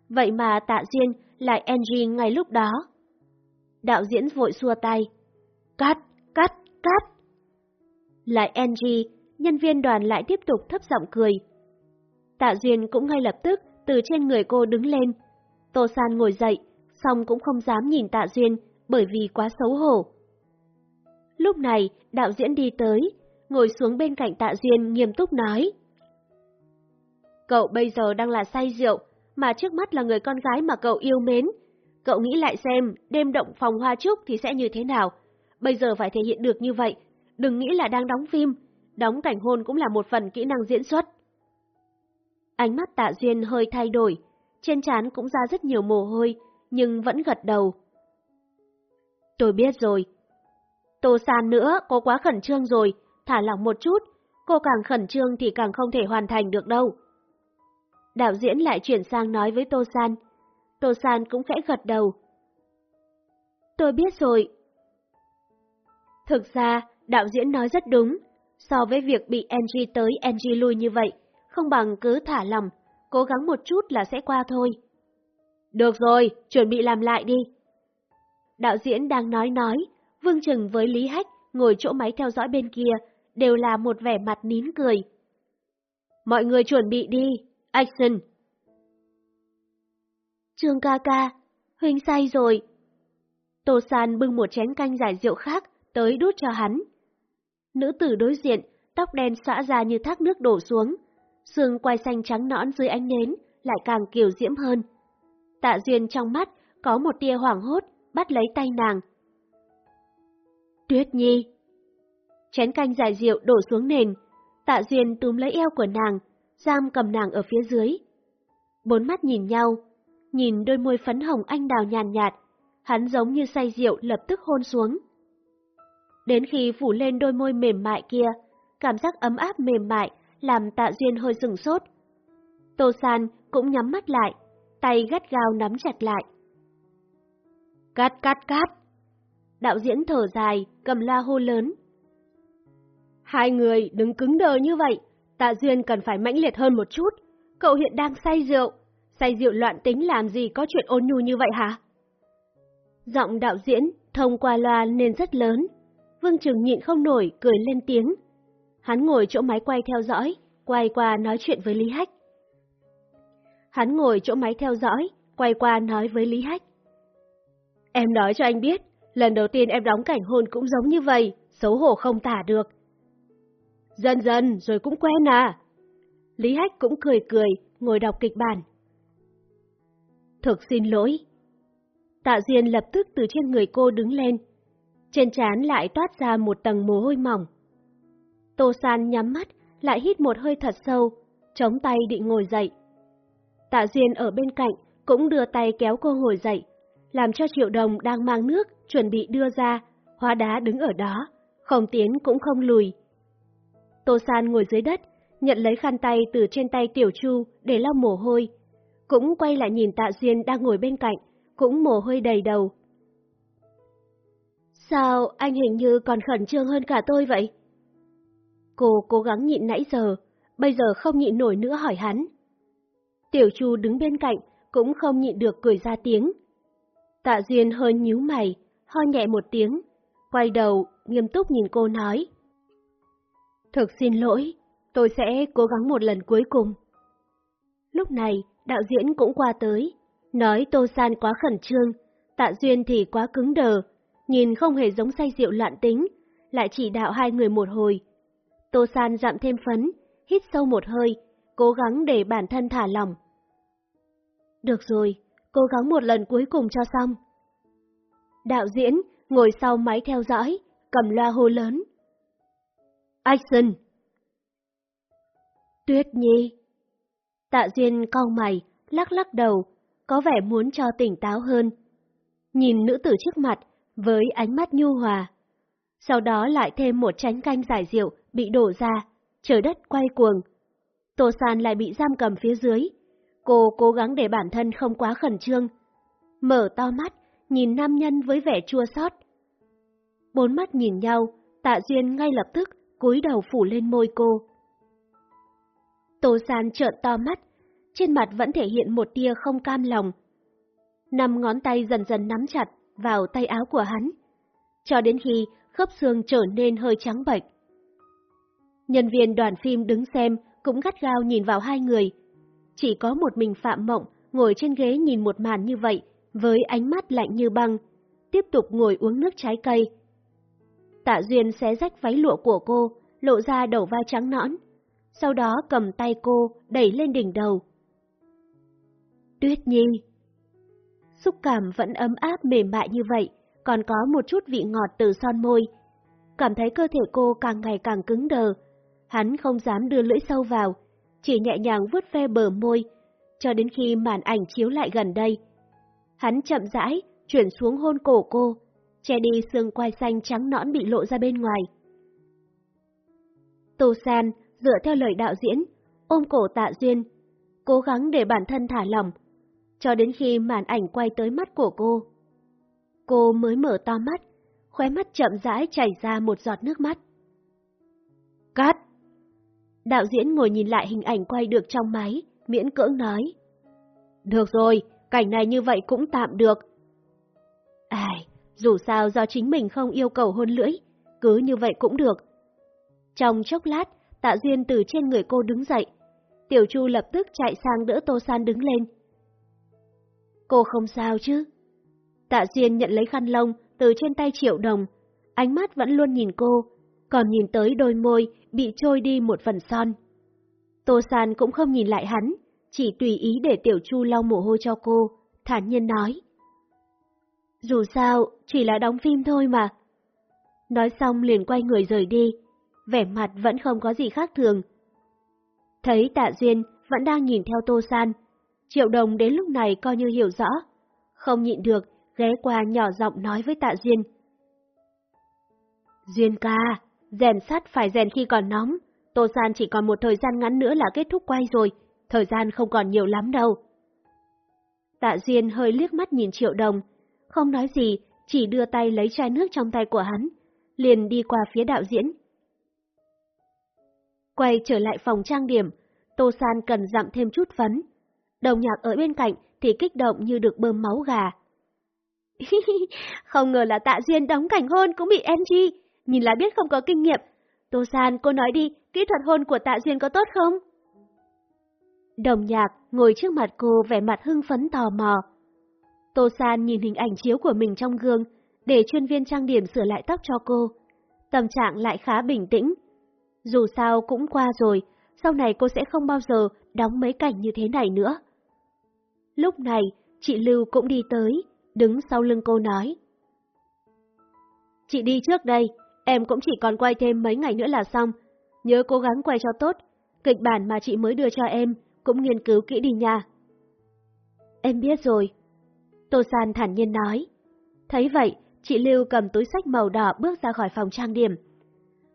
vậy mà tạ duyên lại Angie ngay lúc đó. Đạo diễn vội xua tay. Cắt, cắt, cắt. Lại Angie, nhân viên đoàn lại tiếp tục thấp giọng cười. Tạ Duyên cũng ngay lập tức từ trên người cô đứng lên. Tô San ngồi dậy, xong cũng không dám nhìn Tạ Duyên bởi vì quá xấu hổ. Lúc này, đạo diễn đi tới, ngồi xuống bên cạnh Tạ Duyên nghiêm túc nói. Cậu bây giờ đang là say rượu, mà trước mắt là người con gái mà cậu yêu mến. Cậu nghĩ lại xem, đêm động phòng hoa trúc thì sẽ như thế nào. Bây giờ phải thể hiện được như vậy, đừng nghĩ là đang đóng phim, đóng cảnh hôn cũng là một phần kỹ năng diễn xuất. Ánh mắt tạ duyên hơi thay đổi, trên trán cũng ra rất nhiều mồ hôi, nhưng vẫn gật đầu. Tôi biết rồi. Tô San nữa, cô quá khẩn trương rồi, thả lỏng một chút, cô càng khẩn trương thì càng không thể hoàn thành được đâu. Đạo diễn lại chuyển sang nói với Tô San. Tô San cũng khẽ gật đầu. Tôi biết rồi. Thực ra, đạo diễn nói rất đúng. So với việc bị Angie tới Angie lui như vậy, không bằng cứ thả lòng, cố gắng một chút là sẽ qua thôi. Được rồi, chuẩn bị làm lại đi. Đạo diễn đang nói nói, Vương Trừng với Lý Hách ngồi chỗ máy theo dõi bên kia, đều là một vẻ mặt nín cười. Mọi người chuẩn bị đi, action! Trương ca ca, Huynh say rồi. Tô San bưng một chén canh giải rượu khác, tới đút cho hắn. Nữ tử đối diện, tóc đen xõa ra như thác nước đổ xuống, xương quai xanh trắng nõn dưới ánh nến, lại càng kiều diễm hơn. Tạ Duyên trong mắt có một tia hoảng hốt, bắt lấy tay nàng. Tuyết Nhi! Chén canh giải rượu đổ xuống nền, Tạ Duyên túm lấy eo của nàng, giam cầm nàng ở phía dưới. Bốn mắt nhìn nhau, nhìn đôi môi phấn hồng anh đào nhàn nhạt, hắn giống như say rượu lập tức hôn xuống. Đến khi phủ lên đôi môi mềm mại kia, cảm giác ấm áp mềm mại làm tạ duyên hơi sừng sốt. Tô San cũng nhắm mắt lại, tay gắt gao nắm chặt lại. Cắt cắt cắt! Đạo diễn thở dài, cầm la hô lớn. Hai người đừng cứng đờ như vậy, tạ duyên cần phải mãnh liệt hơn một chút. Cậu hiện đang say rượu, say rượu loạn tính làm gì có chuyện ôn nhu như vậy hả? Giọng đạo diễn thông qua loa nên rất lớn. Vương Trừng nhịn không nổi, cười lên tiếng. Hắn ngồi chỗ máy quay theo dõi, quay qua nói chuyện với Lý Hách. Hắn ngồi chỗ máy theo dõi, quay qua nói với Lý Hách. Em nói cho anh biết, lần đầu tiên em đóng cảnh hôn cũng giống như vậy, xấu hổ không tả được. Dần dần rồi cũng quen à. Lý Hách cũng cười cười, ngồi đọc kịch bản. Thực xin lỗi. Tạ Duyên lập tức từ trên người cô đứng lên. Trên trán lại toát ra một tầng mồ hôi mỏng. Tô San nhắm mắt, lại hít một hơi thật sâu, chống tay định ngồi dậy. Tạ Duyên ở bên cạnh cũng đưa tay kéo cô ngồi dậy, làm cho Triệu Đồng đang mang nước chuẩn bị đưa ra, hóa đá đứng ở đó, không tiến cũng không lùi. Tô San ngồi dưới đất, nhận lấy khăn tay từ trên tay Tiểu Chu để lau mồ hôi, cũng quay lại nhìn Tạ Duyên đang ngồi bên cạnh, cũng mồ hôi đầy đầu. Sao anh hình như còn khẩn trương hơn cả tôi vậy? Cô cố gắng nhịn nãy giờ, bây giờ không nhịn nổi nữa hỏi hắn. Tiểu Chu đứng bên cạnh, cũng không nhịn được cười ra tiếng. Tạ Duyên hơi nhíu mày, ho nhẹ một tiếng, quay đầu, nghiêm túc nhìn cô nói. Thực xin lỗi, tôi sẽ cố gắng một lần cuối cùng. Lúc này, đạo diễn cũng qua tới, nói Tô San quá khẩn trương, Tạ Duyên thì quá cứng đờ, nhìn không hề giống say rượu loạn tính, lại chỉ đạo hai người một hồi. Tô San dặm thêm phấn, hít sâu một hơi, cố gắng để bản thân thả lỏng. Được rồi, cố gắng một lần cuối cùng cho xong. Đạo diễn ngồi sau máy theo dõi, cầm loa hô lớn. Action! Tuyết Nhi! Tạ Duyên cau mày, lắc lắc đầu, có vẻ muốn cho tỉnh táo hơn. Nhìn nữ tử trước mặt với ánh mắt nhu hòa. Sau đó lại thêm một chén canh giải rượu bị đổ ra, trời đất quay cuồng. Tô San lại bị giam cầm phía dưới. Cô cố gắng để bản thân không quá khẩn trương. Mở to mắt, nhìn nam nhân với vẻ chua xót. Bốn mắt nhìn nhau, tạ duyên ngay lập tức cúi đầu phủ lên môi cô. Tô San trợn to mắt, trên mặt vẫn thể hiện một tia không cam lòng. Năm ngón tay dần dần nắm chặt vào tay áo của hắn, cho đến khi khớp xương trở nên hơi trắng bệch. Nhân viên đoàn phim đứng xem cũng gắt gao nhìn vào hai người. Chỉ có một mình Phạm Mộng ngồi trên ghế nhìn một màn như vậy với ánh mắt lạnh như băng, tiếp tục ngồi uống nước trái cây. Tạ Duyên xé rách váy lụa của cô, lộ ra đầu vai trắng nõn, sau đó cầm tay cô đẩy lên đỉnh đầu. Tuyết Nhi Xúc cảm vẫn ấm áp mềm mại như vậy, còn có một chút vị ngọt từ son môi. Cảm thấy cơ thể cô càng ngày càng cứng đờ, hắn không dám đưa lưỡi sâu vào, chỉ nhẹ nhàng vuốt ve bờ môi, cho đến khi màn ảnh chiếu lại gần đây. Hắn chậm rãi, chuyển xuống hôn cổ cô, che đi xương quai xanh trắng nõn bị lộ ra bên ngoài. Tô San dựa theo lời đạo diễn, ôm cổ tạ duyên, cố gắng để bản thân thả lỏng, cho đến khi màn ảnh quay tới mắt của cô. Cô mới mở to mắt, khóe mắt chậm rãi chảy ra một giọt nước mắt. Cắt! Đạo diễn ngồi nhìn lại hình ảnh quay được trong máy, miễn cưỡng nói. Được rồi, cảnh này như vậy cũng tạm được. Ai, dù sao do chính mình không yêu cầu hôn lưỡi, cứ như vậy cũng được. Trong chốc lát, Tạ Duyên từ trên người cô đứng dậy. Tiểu Chu lập tức chạy sang đỡ Tô San đứng lên. Cô không sao chứ? Tạ Duyên nhận lấy khăn lông từ trên tay Triệu Đồng, ánh mắt vẫn luôn nhìn cô, còn nhìn tới đôi môi bị trôi đi một phần son. Tô San cũng không nhìn lại hắn, chỉ tùy ý để Tiểu Chu lau mồ hôi cho cô, thản nhiên nói. Dù sao, chỉ là đóng phim thôi mà. Nói xong liền quay người rời đi, vẻ mặt vẫn không có gì khác thường. Thấy Tạ Duyên vẫn đang nhìn theo Tô San, Triệu Đồng đến lúc này coi như hiểu rõ, không nhịn được, ghé qua nhỏ giọng nói với Tạ Duyên. Duyên ca, rèn sắt phải rèn khi còn nóng, Tô San chỉ còn một thời gian ngắn nữa là kết thúc quay rồi, thời gian không còn nhiều lắm đâu. Tạ Duyên hơi liếc mắt nhìn Triệu Đồng, không nói gì, chỉ đưa tay lấy chai nước trong tay của hắn, liền đi qua phía đạo diễn. Quay trở lại phòng trang điểm, Tô San cần dặm thêm chút phấn. Đồng nhạc ở bên cạnh thì kích động như được bơm máu gà. không ngờ là Tạ Duyên đóng cảnh hôn cũng bị NG, nhìn là biết không có kinh nghiệm. Tô San, cô nói đi, kỹ thuật hôn của Tạ Duyên có tốt không? Đồng nhạc ngồi trước mặt cô vẻ mặt hưng phấn tò mò. Tô San nhìn hình ảnh chiếu của mình trong gương, để chuyên viên trang điểm sửa lại tóc cho cô. Tâm trạng lại khá bình tĩnh. Dù sao cũng qua rồi, sau này cô sẽ không bao giờ đóng mấy cảnh như thế này nữa. Lúc này, chị Lưu cũng đi tới, đứng sau lưng cô nói. Chị đi trước đây, em cũng chỉ còn quay thêm mấy ngày nữa là xong. Nhớ cố gắng quay cho tốt, kịch bản mà chị mới đưa cho em cũng nghiên cứu kỹ đi nha. Em biết rồi. Tô San thản nhiên nói. Thấy vậy, chị Lưu cầm túi sách màu đỏ bước ra khỏi phòng trang điểm.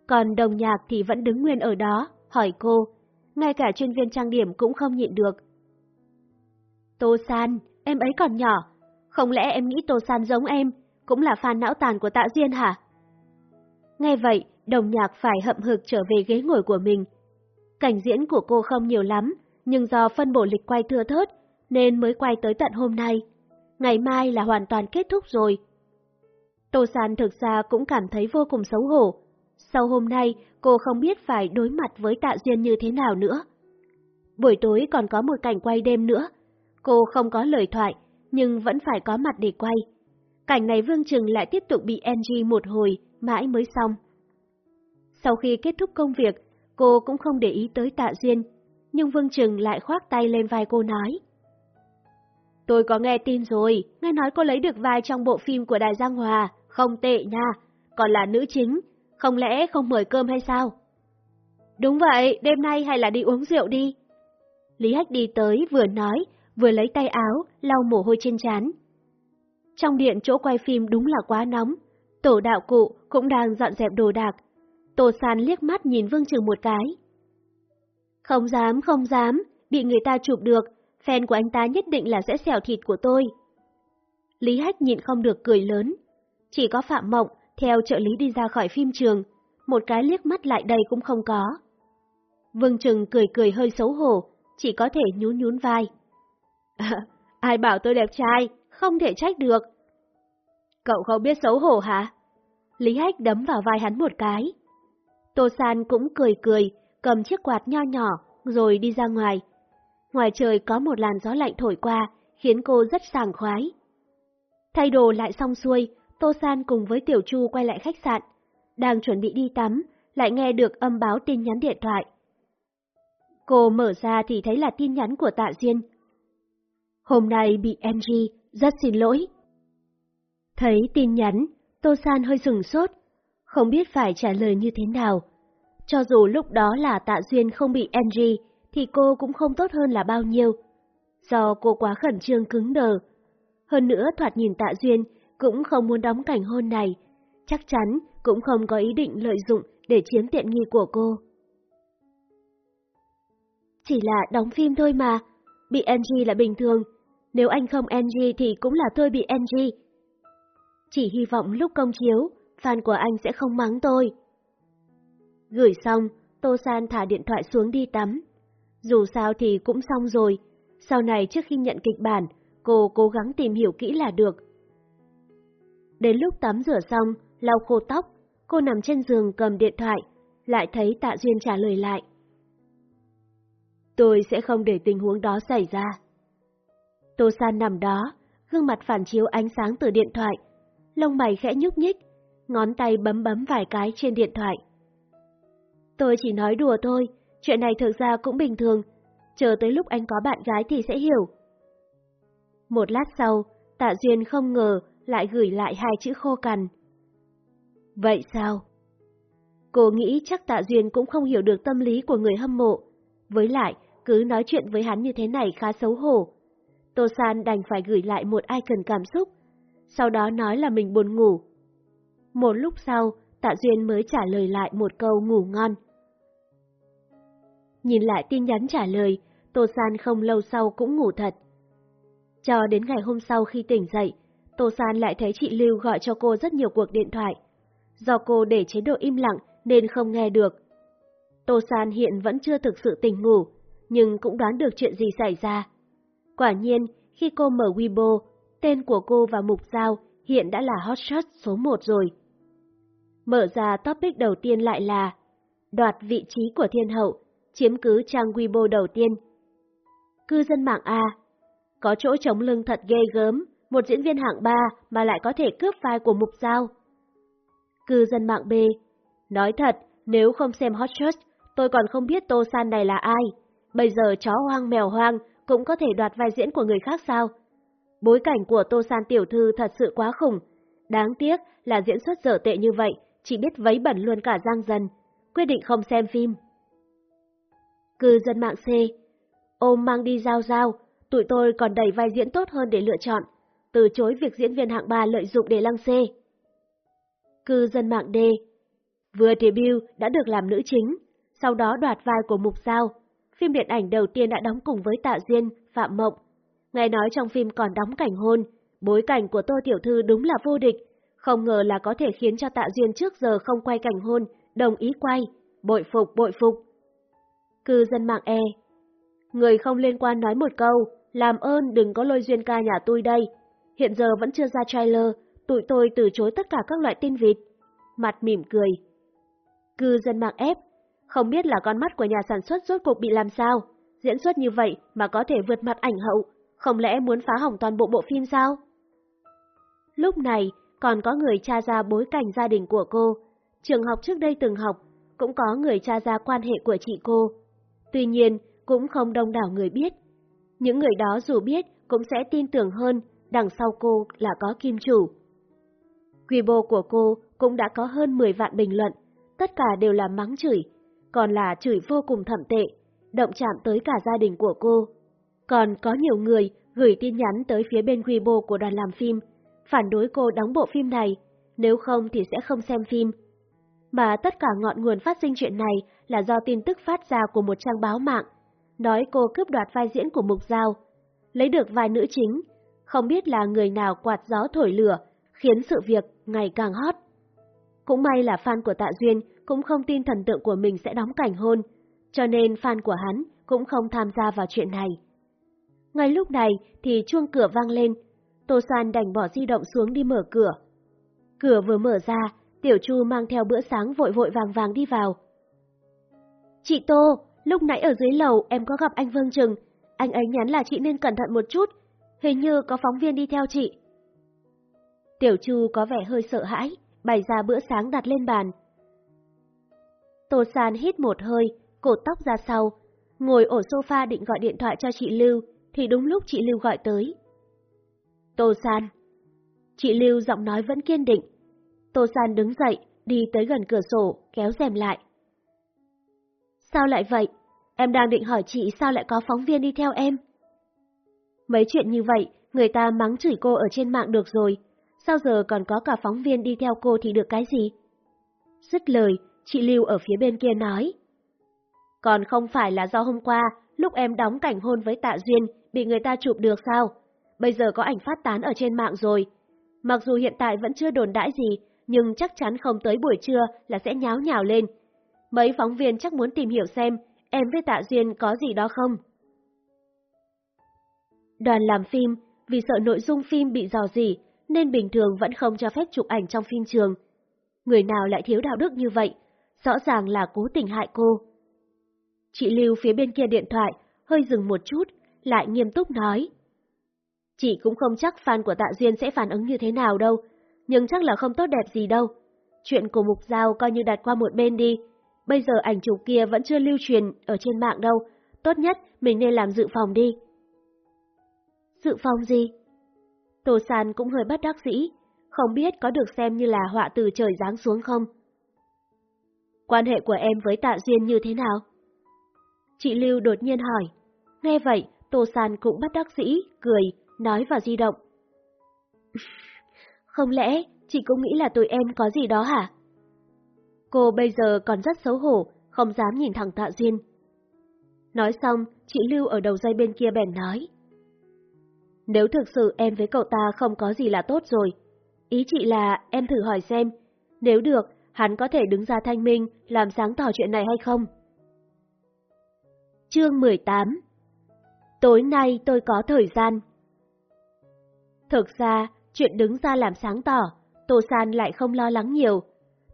Còn đồng nhạc thì vẫn đứng nguyên ở đó, hỏi cô. Ngay cả chuyên viên trang điểm cũng không nhịn được. Tô San, em ấy còn nhỏ. Không lẽ em nghĩ Tô San giống em, cũng là fan não tàn của Tạ Duyên hả? Nghe vậy, đồng nhạc phải hậm hực trở về ghế ngồi của mình. Cảnh diễn của cô không nhiều lắm, nhưng do phân bổ lịch quay thưa thớt, nên mới quay tới tận hôm nay. Ngày mai là hoàn toàn kết thúc rồi. Tô San thực ra cũng cảm thấy vô cùng xấu hổ. Sau hôm nay, cô không biết phải đối mặt với Tạ Duyên như thế nào nữa. Buổi tối còn có một cảnh quay đêm nữa. Cô không có lời thoại, nhưng vẫn phải có mặt để quay. Cảnh này Vương Trừng lại tiếp tục bị NG một hồi, mãi mới xong. Sau khi kết thúc công việc, cô cũng không để ý tới Tạ Duyên, nhưng Vương Trừng lại khoác tay lên vai cô nói. Tôi có nghe tin rồi, nghe nói cô lấy được vai trong bộ phim của Đài Giang Hòa, không tệ nha, còn là nữ chính, không lẽ không mời cơm hay sao? Đúng vậy, đêm nay hay là đi uống rượu đi. Lý Hách đi tới vừa nói, vừa lấy tay áo, lau mồ hôi trên trán. Trong điện chỗ quay phim đúng là quá nóng, tổ đạo cụ cũng đang dọn dẹp đồ đạc. Tổ sàn liếc mắt nhìn Vương trường một cái. Không dám, không dám, bị người ta chụp được, fan của anh ta nhất định là sẽ xẻo thịt của tôi. Lý Hách nhịn không được cười lớn. Chỉ có Phạm Mộng theo trợ lý đi ra khỏi phim trường, một cái liếc mắt lại đây cũng không có. Vương Trừng cười cười hơi xấu hổ, chỉ có thể nhún nhún vai. Ai bảo tôi đẹp trai, không thể trách được. Cậu không biết xấu hổ hả? Lý Hách đấm vào vai hắn một cái. Tô San cũng cười cười, cầm chiếc quạt nho nhỏ, rồi đi ra ngoài. Ngoài trời có một làn gió lạnh thổi qua, khiến cô rất sảng khoái. Thay đồ lại xong xuôi, Tô San cùng với Tiểu Chu quay lại khách sạn. Đang chuẩn bị đi tắm, lại nghe được âm báo tin nhắn điện thoại. Cô mở ra thì thấy là tin nhắn của Tạ Diên. Hôm nay bị Angie, rất xin lỗi. Thấy tin nhắn, Tô San hơi sừng sốt, không biết phải trả lời như thế nào. Cho dù lúc đó là Tạ Duyên không bị Angie, thì cô cũng không tốt hơn là bao nhiêu. Do cô quá khẩn trương cứng đờ. Hơn nữa thoạt nhìn Tạ Duyên cũng không muốn đóng cảnh hôn này, chắc chắn cũng không có ý định lợi dụng để chiếm tiện nghi của cô. Chỉ là đóng phim thôi mà, bị Angie là bình thường, nếu anh không NG thì cũng là tôi bị NG. Chỉ hy vọng lúc công chiếu, fan của anh sẽ không mắng tôi. Gửi xong, Tô San thả điện thoại xuống đi tắm. Dù sao thì cũng xong rồi, sau này trước khi nhận kịch bản, cô cố gắng tìm hiểu kỹ là được. Đến lúc tắm rửa xong, lau khô tóc, cô nằm trên giường cầm điện thoại, lại thấy Tạ Duyên trả lời lại. Tôi sẽ không để tình huống đó xảy ra. Tô San nằm đó, gương mặt phản chiếu ánh sáng từ điện thoại. Lông mày khẽ nhúc nhích, ngón tay bấm bấm vài cái trên điện thoại. Tôi chỉ nói đùa thôi, chuyện này thực ra cũng bình thường, chờ tới lúc anh có bạn gái thì sẽ hiểu. Một lát sau, Tạ Duyên không ngờ lại gửi lại hai chữ khô cằn. Vậy sao? Cô nghĩ chắc Tạ Duyên cũng không hiểu được tâm lý của người hâm mộ. Với lại, cứ nói chuyện với hắn như thế này khá xấu hổ. Tô San đành phải gửi lại một icon cảm xúc, sau đó nói là mình buồn ngủ. Một lúc sau, Tạ Duyên mới trả lời lại một câu ngủ ngon. Nhìn lại tin nhắn trả lời, Tô San không lâu sau cũng ngủ thật. Cho đến ngày hôm sau khi tỉnh dậy, Tô San lại thấy chị Lưu gọi cho cô rất nhiều cuộc điện thoại. Do cô để chế độ im lặng nên không nghe được. Tô San hiện vẫn chưa thực sự tỉnh ngủ, nhưng cũng đoán được chuyện gì xảy ra. Quả nhiên, khi cô mở Weibo, tên của cô và Mục Giao hiện đã là hot shot số 1 rồi. Mở ra topic đầu tiên lại là đoạt vị trí của thiên hậu, chiếm cứ trang Weibo đầu tiên. Cư dân mạng A Có chỗ chống lưng thật ghê gớm, một diễn viên hạng 3 mà lại có thể cướp vai của Mục Giao. Cư dân mạng B Nói thật, nếu không xem hot shot, tôi còn không biết Tô San này là ai. Bây giờ chó hoang mèo hoang cũng có thể đoạt vai diễn của người khác sao? Bối cảnh của Tô San tiểu thư thật sự quá khủng. Đáng tiếc là diễn xuất dở tệ như vậy, chỉ biết vấy bẩn luôn cả Giang Dần. Quyết định không xem phim. Cư dân mạng C Ôm mang đi giao giao, tụi tôi còn đầy vai diễn tốt hơn để lựa chọn, từ chối việc diễn viên hạng 3 lợi dụng để lăng xê. Cư dân mạng D Vừa debut đã được làm nữ chính, sau đó đoạt vai của Mục Giao. Phim điện ảnh đầu tiên đã đóng cùng với Tạ Duyên, Phạm Mộng. Nghe nói trong phim còn đóng cảnh hôn, bối cảnh của Tô Tiểu Thư đúng là vô địch, không ngờ là có thể khiến cho Tạ Duyên trước giờ không quay cảnh hôn, đồng ý quay, bội phục bội phục. Cư dân mạng E Người không liên quan nói một câu, làm ơn đừng có lôi duyên ca nhà tôi đây. Hiện giờ vẫn chưa ra trailer, tụi tôi từ chối tất cả các loại tin vịt. Mặt mỉm cười. Cư dân mạng ép, không biết là con mắt của nhà sản xuất rốt cuộc bị làm sao, diễn xuất như vậy mà có thể vượt mặt ảnh hậu, không lẽ muốn phá hỏng toàn bộ bộ phim sao? Lúc này, còn có người tra ra bối cảnh gia đình của cô, trường học trước đây từng học, cũng có người tra ra quan hệ của chị cô. Tuy nhiên, cũng không đông đảo người biết. Những người đó dù biết cũng sẽ tin tưởng hơn đằng sau cô là có kim chủ. Quy Weibo của cô cũng đã có hơn 10 vạn bình luận, tất cả đều là mắng chửi, còn là chửi vô cùng thậm tệ, động chạm tới cả gia đình của cô. Còn có nhiều người gửi tin nhắn tới phía bên Weibo của đoàn làm phim, phản đối cô đóng bộ phim này, nếu không thì sẽ không xem phim. Mà tất cả ngọn nguồn phát sinh chuyện này là do tin tức phát ra của một trang báo mạng, nói cô cướp đoạt vai diễn của Mục Giao, lấy được vai nữ chính, không biết là người nào quạt gió thổi lửa, khiến sự việc ngày càng hot. Cũng may là fan của Tạ Duyên cũng không tin thần tượng của mình sẽ đóng cảnh hôn, cho nên fan của hắn cũng không tham gia vào chuyện này. Ngay lúc này thì chuông cửa vang lên, Tô San đành bỏ di động xuống đi mở cửa. Cửa vừa mở ra, Tiểu Chu mang theo bữa sáng vội vội vàng vàng đi vào. Chị Tô, lúc nãy ở dưới lầu em có gặp anh Vương Trừng, anh ấy nhắn là chị nên cẩn thận một chút, hình như có phóng viên đi theo chị. Tiểu Chu có vẻ hơi sợ hãi, bày ra bữa sáng đặt lên bàn. Tô San hít một hơi, cột tóc ra sau, ngồi ổ sofa định gọi điện thoại cho chị Lưu, thì đúng lúc chị Lưu gọi tới. Tô San. Chị Lưu giọng nói vẫn kiên định. Tô San đứng dậy, đi tới gần cửa sổ, kéo rèm lại. Sao lại vậy? Em đang định hỏi chị sao lại có phóng viên đi theo em? Mấy chuyện như vậy, người ta mắng chửi cô ở trên mạng được rồi, sao giờ còn có cả phóng viên đi theo cô thì được cái gì? Dứt lời, chị Lưu ở phía bên kia nói. Còn không phải là do hôm qua, lúc em đóng cảnh hôn với Tạ Duyên, bị người ta chụp được sao? Bây giờ có ảnh phát tán ở trên mạng rồi. Mặc dù hiện tại vẫn chưa đồn đãi gì, nhưng chắc chắn không tới buổi trưa là sẽ nháo nhào lên. Mấy phóng viên chắc muốn tìm hiểu xem em với Tạ Duyên có gì đó không? Đoàn làm phim, vì sợ nội dung phim bị dò dỉ, nên bình thường vẫn không cho phép chụp ảnh trong phim trường. Người nào lại thiếu đạo đức như vậy, rõ ràng là cố tình hại cô. Chị Lưu phía bên kia điện thoại, hơi dừng một chút, lại nghiêm túc nói. Chị cũng không chắc fan của Tạ Duyên sẽ phản ứng như thế nào đâu, nhưng chắc là không tốt đẹp gì đâu. Chuyện của Mục Giao coi như đặt qua một bên đi. Bây giờ ảnh chụp kia vẫn chưa lưu truyền ở trên mạng đâu. Tốt nhất mình nên làm dự phòng đi. Dự phòng gì? Tô San cũng hơi bất đắc dĩ, không biết có được xem như là họa từ trời giáng xuống không? Quan hệ của em với Tạ Duyên như thế nào? Chị Lưu đột nhiên hỏi. Nghe vậy, Tô San cũng bất đắc dĩ, cười, nói vào di động. Không lẽ chị cũng nghĩ là tụi em có gì đó hả? Cô bây giờ còn rất xấu hổ, không dám nhìn thẳng Tạ Duyên. Nói xong, chị Lưu ở đầu dây bên kia bèn nói. Nếu thực sự em với cậu ta không có gì là tốt rồi, ý chị là em thử hỏi xem, nếu được, hắn có thể đứng ra thanh minh làm sáng tỏ chuyện này hay không? Chương 18 Tối nay tôi có thời gian. Thực ra, chuyện đứng ra làm sáng tỏ, Tô San lại không lo lắng nhiều.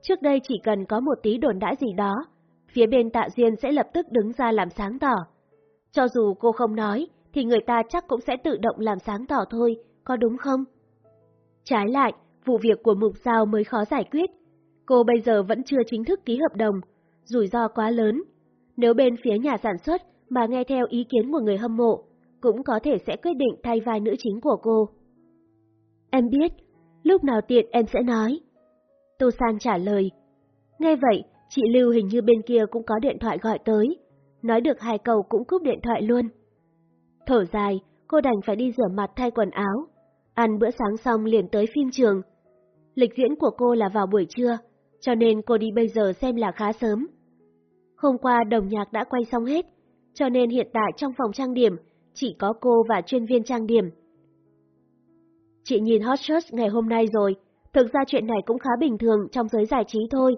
Trước đây chỉ cần có một tí đồn đãi gì đó, phía bên tạ duyên sẽ lập tức đứng ra làm sáng tỏ. Cho dù cô không nói, thì người ta chắc cũng sẽ tự động làm sáng tỏ thôi, có đúng không? Trái lại, vụ việc của Mục Giao mới khó giải quyết. Cô bây giờ vẫn chưa chính thức ký hợp đồng, rủi ro quá lớn. Nếu bên phía nhà sản xuất mà nghe theo ý kiến của người hâm mộ, cũng có thể sẽ quyết định thay vai nữ chính của cô. Em biết, lúc nào tiện em sẽ nói. Tô San trả lời. Nghe vậy, chị Lưu hình như bên kia cũng có điện thoại gọi tới. Nói được hai câu cũng cúp điện thoại luôn. Thở dài, cô đành phải đi rửa mặt thay quần áo. Ăn bữa sáng xong liền tới phim trường. Lịch diễn của cô là vào buổi trưa, cho nên cô đi bây giờ xem là khá sớm. Hôm qua đồng nhạc đã quay xong hết, cho nên hiện tại trong phòng trang điểm chỉ có cô và chuyên viên trang điểm. Chị nhìn Hot Shots ngày hôm nay rồi, thực ra chuyện này cũng khá bình thường trong giới giải trí thôi.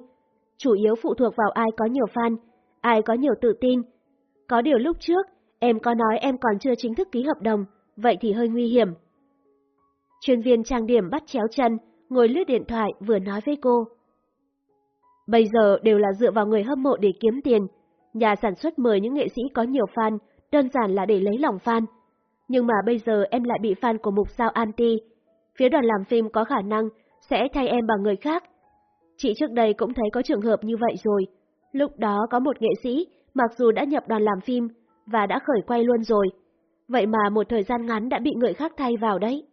Chủ yếu phụ thuộc vào ai có nhiều fan, ai có nhiều tự tin. Có điều lúc trước, em có nói em còn chưa chính thức ký hợp đồng, vậy thì hơi nguy hiểm. Chuyên viên trang điểm bắt chéo chân, ngồi lướt điện thoại vừa nói với cô. Bây giờ đều là dựa vào người hâm mộ để kiếm tiền. Nhà sản xuất mời những nghệ sĩ có nhiều fan, đơn giản là để lấy lòng fan. Nhưng mà bây giờ em lại bị fan của mục sao anti. Phía đoàn làm phim có khả năng sẽ thay em bằng người khác. Chị trước đây cũng thấy có trường hợp như vậy rồi. Lúc đó có một nghệ sĩ, mặc dù đã nhập đoàn làm phim và đã khởi quay luôn rồi. Vậy mà một thời gian ngắn đã bị người khác thay vào đấy.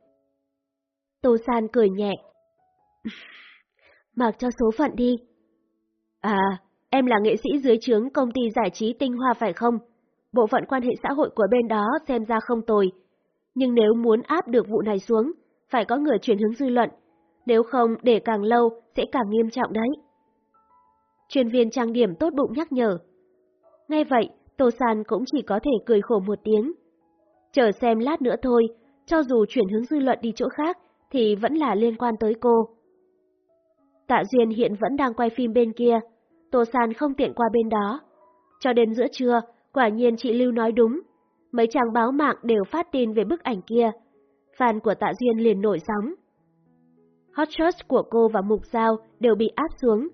Tô San cười nhẹ. Mặc cho số phận đi. À, em là nghệ sĩ dưới trướng công ty giải trí tinh hoa phải không? Bộ phận quan hệ xã hội của bên đó xem ra không tồi. Nhưng nếu muốn áp được vụ này xuống, phải có người chuyển hướng dư luận. Nếu không, để càng lâu, sẽ càng nghiêm trọng đấy. Chuyên viên trang điểm tốt bụng nhắc nhở. Ngay vậy, Tô San cũng chỉ có thể cười khổ một tiếng. Chờ xem lát nữa thôi, cho dù chuyển hướng dư luận đi chỗ khác, thì vẫn là liên quan tới cô. Tạ Duyên hiện vẫn đang quay phim bên kia, Tô San không tiện qua bên đó. Cho đến giữa trưa, quả nhiên chị Lưu nói đúng. Mấy trang báo mạng đều phát tin về bức ảnh kia. Fan của Tạ Duyên liền nổi sóng. Hot shots của cô và Mục Giao đều bị áp xuống.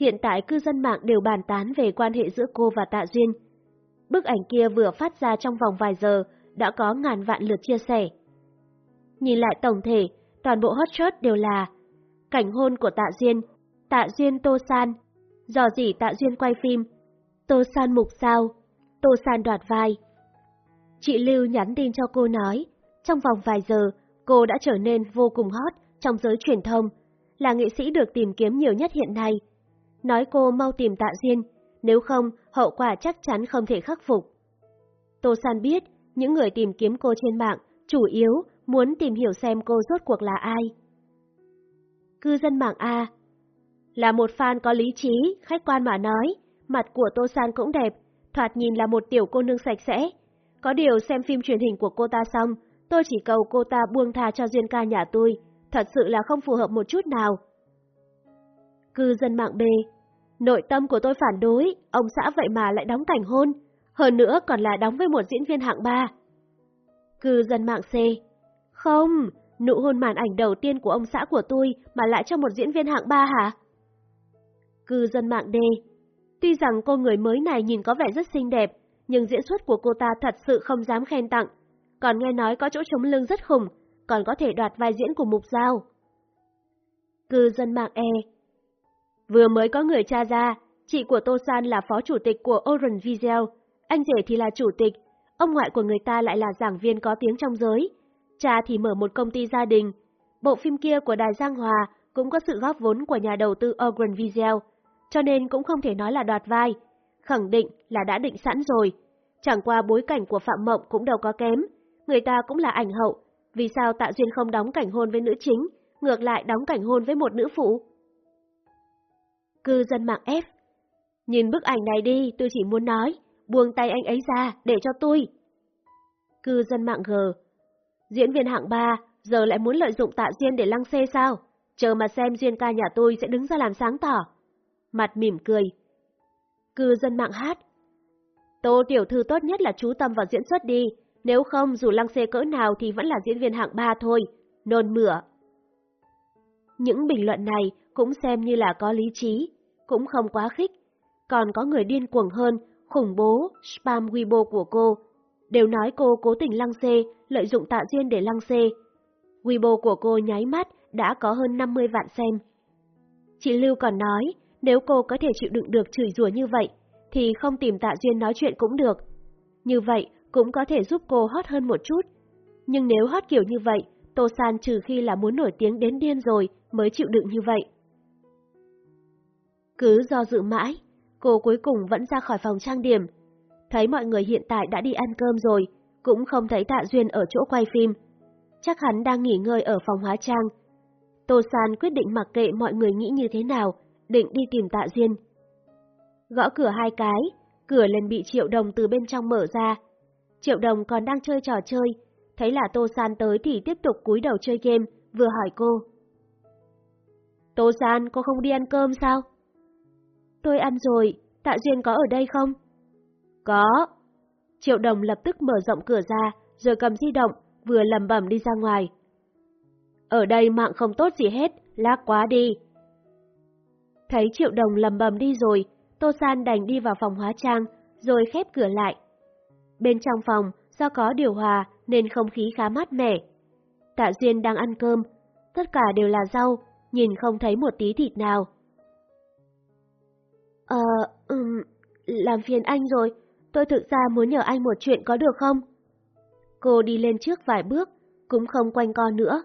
Hiện tại cư dân mạng đều bàn tán về quan hệ giữa cô và Tạ Duyên. Bức ảnh kia vừa phát ra trong vòng vài giờ, đã có ngàn vạn lượt chia sẻ. Nhìn lại tổng thể, toàn bộ hot shot đều là cảnh hôn của Tạ Duyên, Tạ Duyên Tô San, dò dỉ Tạ Duyên quay phim, Tô San mục sao, Tô San đoạt vai. Chị Lưu nhắn tin cho cô nói, trong vòng vài giờ, cô đã trở nên vô cùng hot trong giới truyền thông, là nghệ sĩ được tìm kiếm nhiều nhất hiện nay. Nói cô mau tìm Tạ Duyên, nếu không, hậu quả chắc chắn không thể khắc phục. Tô San biết, những người tìm kiếm cô trên mạng chủ yếu muốn tìm hiểu xem cô rốt cuộc là ai. Cư dân mạng A là một fan có lý trí, khách quan mà nói, mặt của Tô San cũng đẹp, thoạt nhìn là một tiểu cô nương sạch sẽ. Có điều xem phim truyền hình của cô ta xong, tôi chỉ cầu cô ta buông tha cho Duyên ca nhà tôi, thật sự là không phù hợp một chút nào. Cư dân mạng B Nội tâm của tôi phản đối, ông xã vậy mà lại đóng cảnh hôn, hơn nữa còn là đóng với một diễn viên hạng ba. Cư dân mạng C Không, nụ hôn màn ảnh đầu tiên của ông xã của tôi mà lại cho một diễn viên hạng ba hả? Cư dân mạng D Tuy rằng cô người mới này nhìn có vẻ rất xinh đẹp, nhưng diễn xuất của cô ta thật sự không dám khen tặng. Còn nghe nói có chỗ chống lưng rất khủng, còn có thể đoạt vai diễn của Mục Giao. Cư dân mạng e Vừa mới có người tra ra, chị của Tô San là phó chủ tịch của Orange Video, anh rể thì là chủ tịch, ông ngoại của người ta lại là giảng viên có tiếng trong giới. Cha thì mở một công ty gia đình. Bộ phim kia của Đài Giang Hòa cũng có sự góp vốn của nhà đầu tư Orange Video, cho nên cũng không thể nói là đoạt vai. Khẳng định là đã định sẵn rồi. Chẳng qua bối cảnh của Phạm Mộng cũng đâu có kém. Người ta cũng là ảnh hậu. Vì sao Tạ Duyên không đóng cảnh hôn với nữ chính, ngược lại đóng cảnh hôn với một nữ phụ? Cư dân mạng F Nhìn bức ảnh này đi, tôi chỉ muốn nói, buông tay anh ấy ra, để cho tôi. Cư dân mạng G Diễn viên hạng 3, giờ lại muốn lợi dụng Tạ Duyên để lăng xê sao? Chờ mà xem Duyên ca nhà tôi sẽ đứng ra làm sáng tỏ. Mặt mỉm cười. Cư dân mạng hát Tô tiểu thư tốt nhất là chú tâm vào diễn xuất đi, nếu không dù lăng xê cỡ nào thì vẫn là diễn viên hạng ba thôi, nôn mửa. Những bình luận này cũng xem như là có lý trí, cũng không quá khích. Còn có người điên cuồng hơn, khủng bố, spam Weibo của cô. Đều nói cô cố tình lăng xê, lợi dụng tạ duyên để lăng xê. Weibo của cô nháy mắt đã có hơn 50 vạn xem. Chị Lưu còn nói, nếu cô có thể chịu đựng được chửi rủa như vậy, thì không tìm Tạ Duyên nói chuyện cũng được. Như vậy cũng có thể giúp cô hot hơn một chút. Nhưng nếu hot kiểu như vậy, Tô San trừ khi là muốn nổi tiếng đến điên rồi mới chịu đựng như vậy. Cứ do dự mãi, cô cuối cùng vẫn ra khỏi phòng trang điểm. Thấy mọi người hiện tại đã đi ăn cơm rồi, cũng không thấy Tạ Duyên ở chỗ quay phim. Chắc hắn đang nghỉ ngơi ở phòng hóa trang. Tô San quyết định mặc kệ mọi người nghĩ như thế nào, định đi tìm Tạ Duyên. Gõ cửa hai cái, cửa lần bị Triệu Đồng từ bên trong mở ra. Triệu Đồng còn đang chơi trò chơi, thấy là Tô San tới thì tiếp tục cúi đầu chơi game, vừa hỏi cô. Tô San, cô không đi ăn cơm sao? Tôi ăn rồi, Tạ Duyên có ở đây không? Có. Triệu Đồng lập tức mở rộng cửa ra, rồi cầm di động, vừa lầm bẩm đi ra ngoài. Ở đây mạng không tốt gì hết, lag quá đi. Thấy Triệu Đồng lầm bầm đi rồi, Tô San đành đi vào phòng hóa trang, rồi khép cửa lại. Bên trong phòng, do có điều hòa nên không khí khá mát mẻ. Tạ Duyên đang ăn cơm, tất cả đều là rau, nhìn không thấy một tí thịt nào. Ờ, um, làm phiền anh rồi, tôi thực ra muốn nhờ anh một chuyện có được không? Cô đi lên trước vài bước, cũng không quanh co nữa.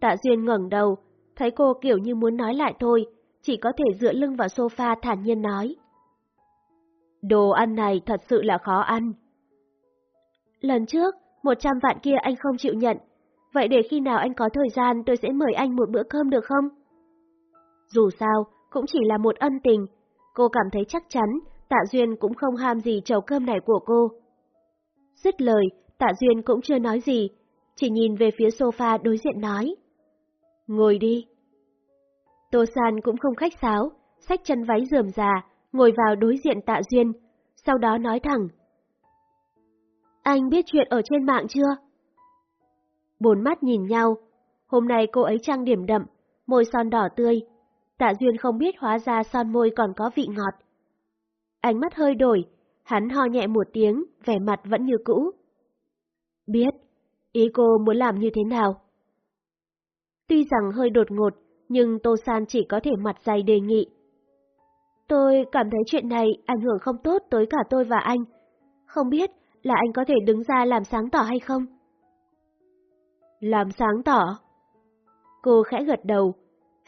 Tạ Duyên ngẩng đầu, thấy cô kiểu như muốn nói lại thôi, chỉ có thể dựa lưng vào sofa thản nhiên nói. Đồ ăn này thật sự là khó ăn. Lần trước, một trăm vạn kia anh không chịu nhận, vậy để khi nào anh có thời gian tôi sẽ mời anh một bữa cơm được không? Dù sao, cũng chỉ là một ân tình, cô cảm thấy chắc chắn Tạ Duyên cũng không ham gì chầu cơm này của cô. Dứt lời, Tạ Duyên cũng chưa nói gì, chỉ nhìn về phía sofa đối diện nói. Ngồi đi. Tô San cũng không khách sáo, xách chân váy rườm rà, ngồi vào đối diện Tạ Duyên, sau đó nói thẳng. Anh biết chuyện ở trên mạng chưa? Bốn mắt nhìn nhau, hôm nay cô ấy trang điểm đậm, môi son đỏ tươi. Tạ Duyên không biết hóa ra son môi còn có vị ngọt. Ánh mắt hơi đổi, hắn ho nhẹ một tiếng, vẻ mặt vẫn như cũ. Biết, ý cô muốn làm như thế nào? Tuy rằng hơi đột ngột, nhưng Tô San chỉ có thể mặt dày đề nghị. Tôi cảm thấy chuyện này ảnh hưởng không tốt tới cả tôi và anh. Không biết là anh có thể đứng ra làm sáng tỏ hay không? Làm sáng tỏ? Cô khẽ gật đầu,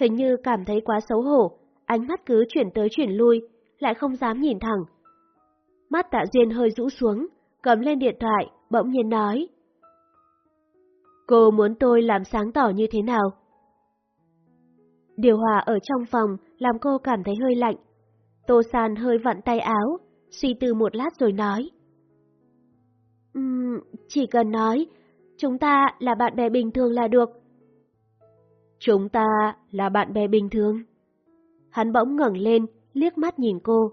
hình như cảm thấy quá xấu hổ, ánh mắt cứ chuyển tới chuyển lui, lại không dám nhìn thẳng. Mắt tạ duyên hơi rũ xuống, cầm lên điện thoại, bỗng nhiên nói. Cô muốn tôi làm sáng tỏ như thế nào? Điều hòa ở trong phòng làm cô cảm thấy hơi lạnh. Tô San hơi vặn tay áo, suy tư một lát rồi nói. Um, chỉ cần nói, chúng ta là bạn bè bình thường là được. Chúng ta là bạn bè bình thường. Hắn bỗng ngẩng lên, liếc mắt nhìn cô.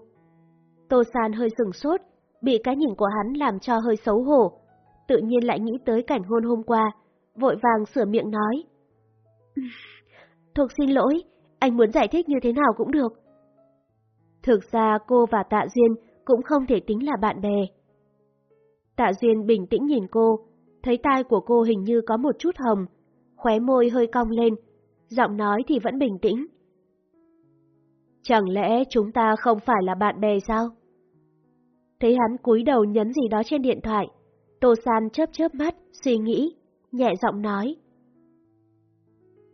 Tô San hơi sừng sốt, bị cái nhìn của hắn làm cho hơi xấu hổ. Tự nhiên lại nghĩ tới cảnh hôn hôm qua, vội vàng sửa miệng nói. Thuộc xin lỗi, anh muốn giải thích như thế nào cũng được. Thực ra cô và Tạ Duyên cũng không thể tính là bạn bè. Tạ Duyên bình tĩnh nhìn cô, thấy tai của cô hình như có một chút hồng, khóe môi hơi cong lên, giọng nói thì vẫn bình tĩnh. Chẳng lẽ chúng ta không phải là bạn bè sao? Thấy hắn cúi đầu nhấn gì đó trên điện thoại, Tô San chớp chớp mắt, suy nghĩ, nhẹ giọng nói.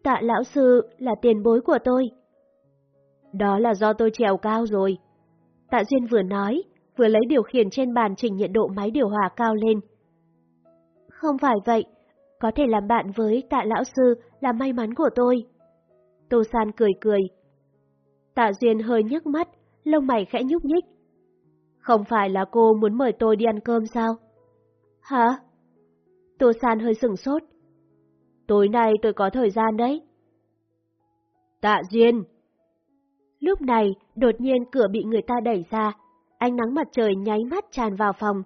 Tạ lão sư là tiền bối của tôi. Đó là do tôi trèo cao rồi. Tạ Duyên vừa nói, vừa lấy điều khiển trên bàn chỉnh nhiệt độ máy điều hòa cao lên. Không phải vậy, có thể làm bạn với tạ lão sư là may mắn của tôi. Tô San cười cười. Tạ Duyên hơi nhức mắt, lông mày khẽ nhúc nhích. Không phải là cô muốn mời tôi đi ăn cơm sao? Hả? Tô San hơi sừng sốt. Tối nay tôi có thời gian đấy. Tạ Duyên! Lúc này, đột nhiên cửa bị người ta đẩy ra. Ánh nắng mặt trời nháy mắt tràn vào phòng.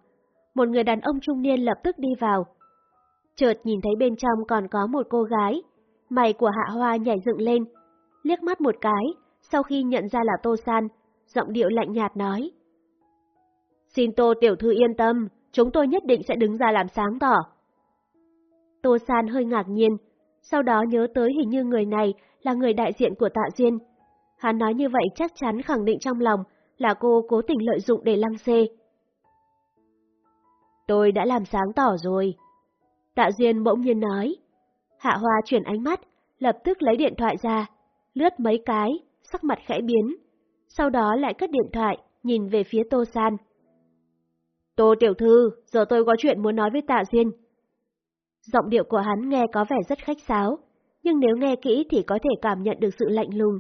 Một người đàn ông trung niên lập tức đi vào. Chợt nhìn thấy bên trong còn có một cô gái. Mày của Hạ Hoa nhảy dựng lên. Liếc mắt một cái, sau khi nhận ra là Tô San, giọng điệu lạnh nhạt nói. Xin Tô Tiểu Thư yên tâm, chúng tôi nhất định sẽ đứng ra làm sáng tỏ. Tô San hơi ngạc nhiên, sau đó nhớ tới hình như người này là người đại diện của Tạ Duyên. Hắn nói như vậy chắc chắn khẳng định trong lòng là cô cố tình lợi dụng để lăng xê. Tôi đã làm sáng tỏ rồi. Tạ Duyên bỗng nhiên nói. Hạ Hoa chuyển ánh mắt, lập tức lấy điện thoại ra, lướt mấy cái, sắc mặt khẽ biến. Sau đó lại cất điện thoại, nhìn về phía Tô San. Tô Tiểu Thư, giờ tôi có chuyện muốn nói với Tạ Duyên. Giọng điệu của hắn nghe có vẻ rất khách sáo, nhưng nếu nghe kỹ thì có thể cảm nhận được sự lạnh lùng.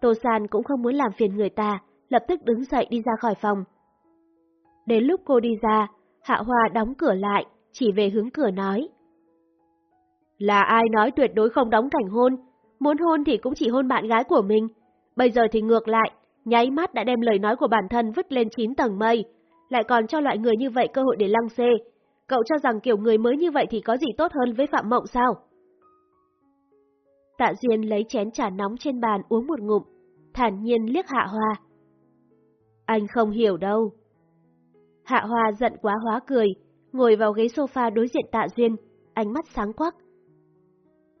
Tô San cũng không muốn làm phiền người ta, lập tức đứng dậy đi ra khỏi phòng. Đến lúc cô đi ra, Hạ Hoa đóng cửa lại, chỉ về hướng cửa nói. Là ai nói tuyệt đối không đóng cảnh hôn, muốn hôn thì cũng chỉ hôn bạn gái của mình. Bây giờ thì ngược lại, nháy mắt đã đem lời nói của bản thân vứt lên chín tầng mây, lại còn cho loại người như vậy cơ hội để lăng xê. Cậu cho rằng kiểu người mới như vậy thì có gì tốt hơn với Phạm Mộng sao? Tạ Duyên lấy chén trà nóng trên bàn uống một ngụm, thản nhiên liếc Hạ Hoa. Anh không hiểu đâu. Hạ Hoa giận quá hóa cười, ngồi vào ghế sofa đối diện Tạ Duyên, ánh mắt sáng quắc.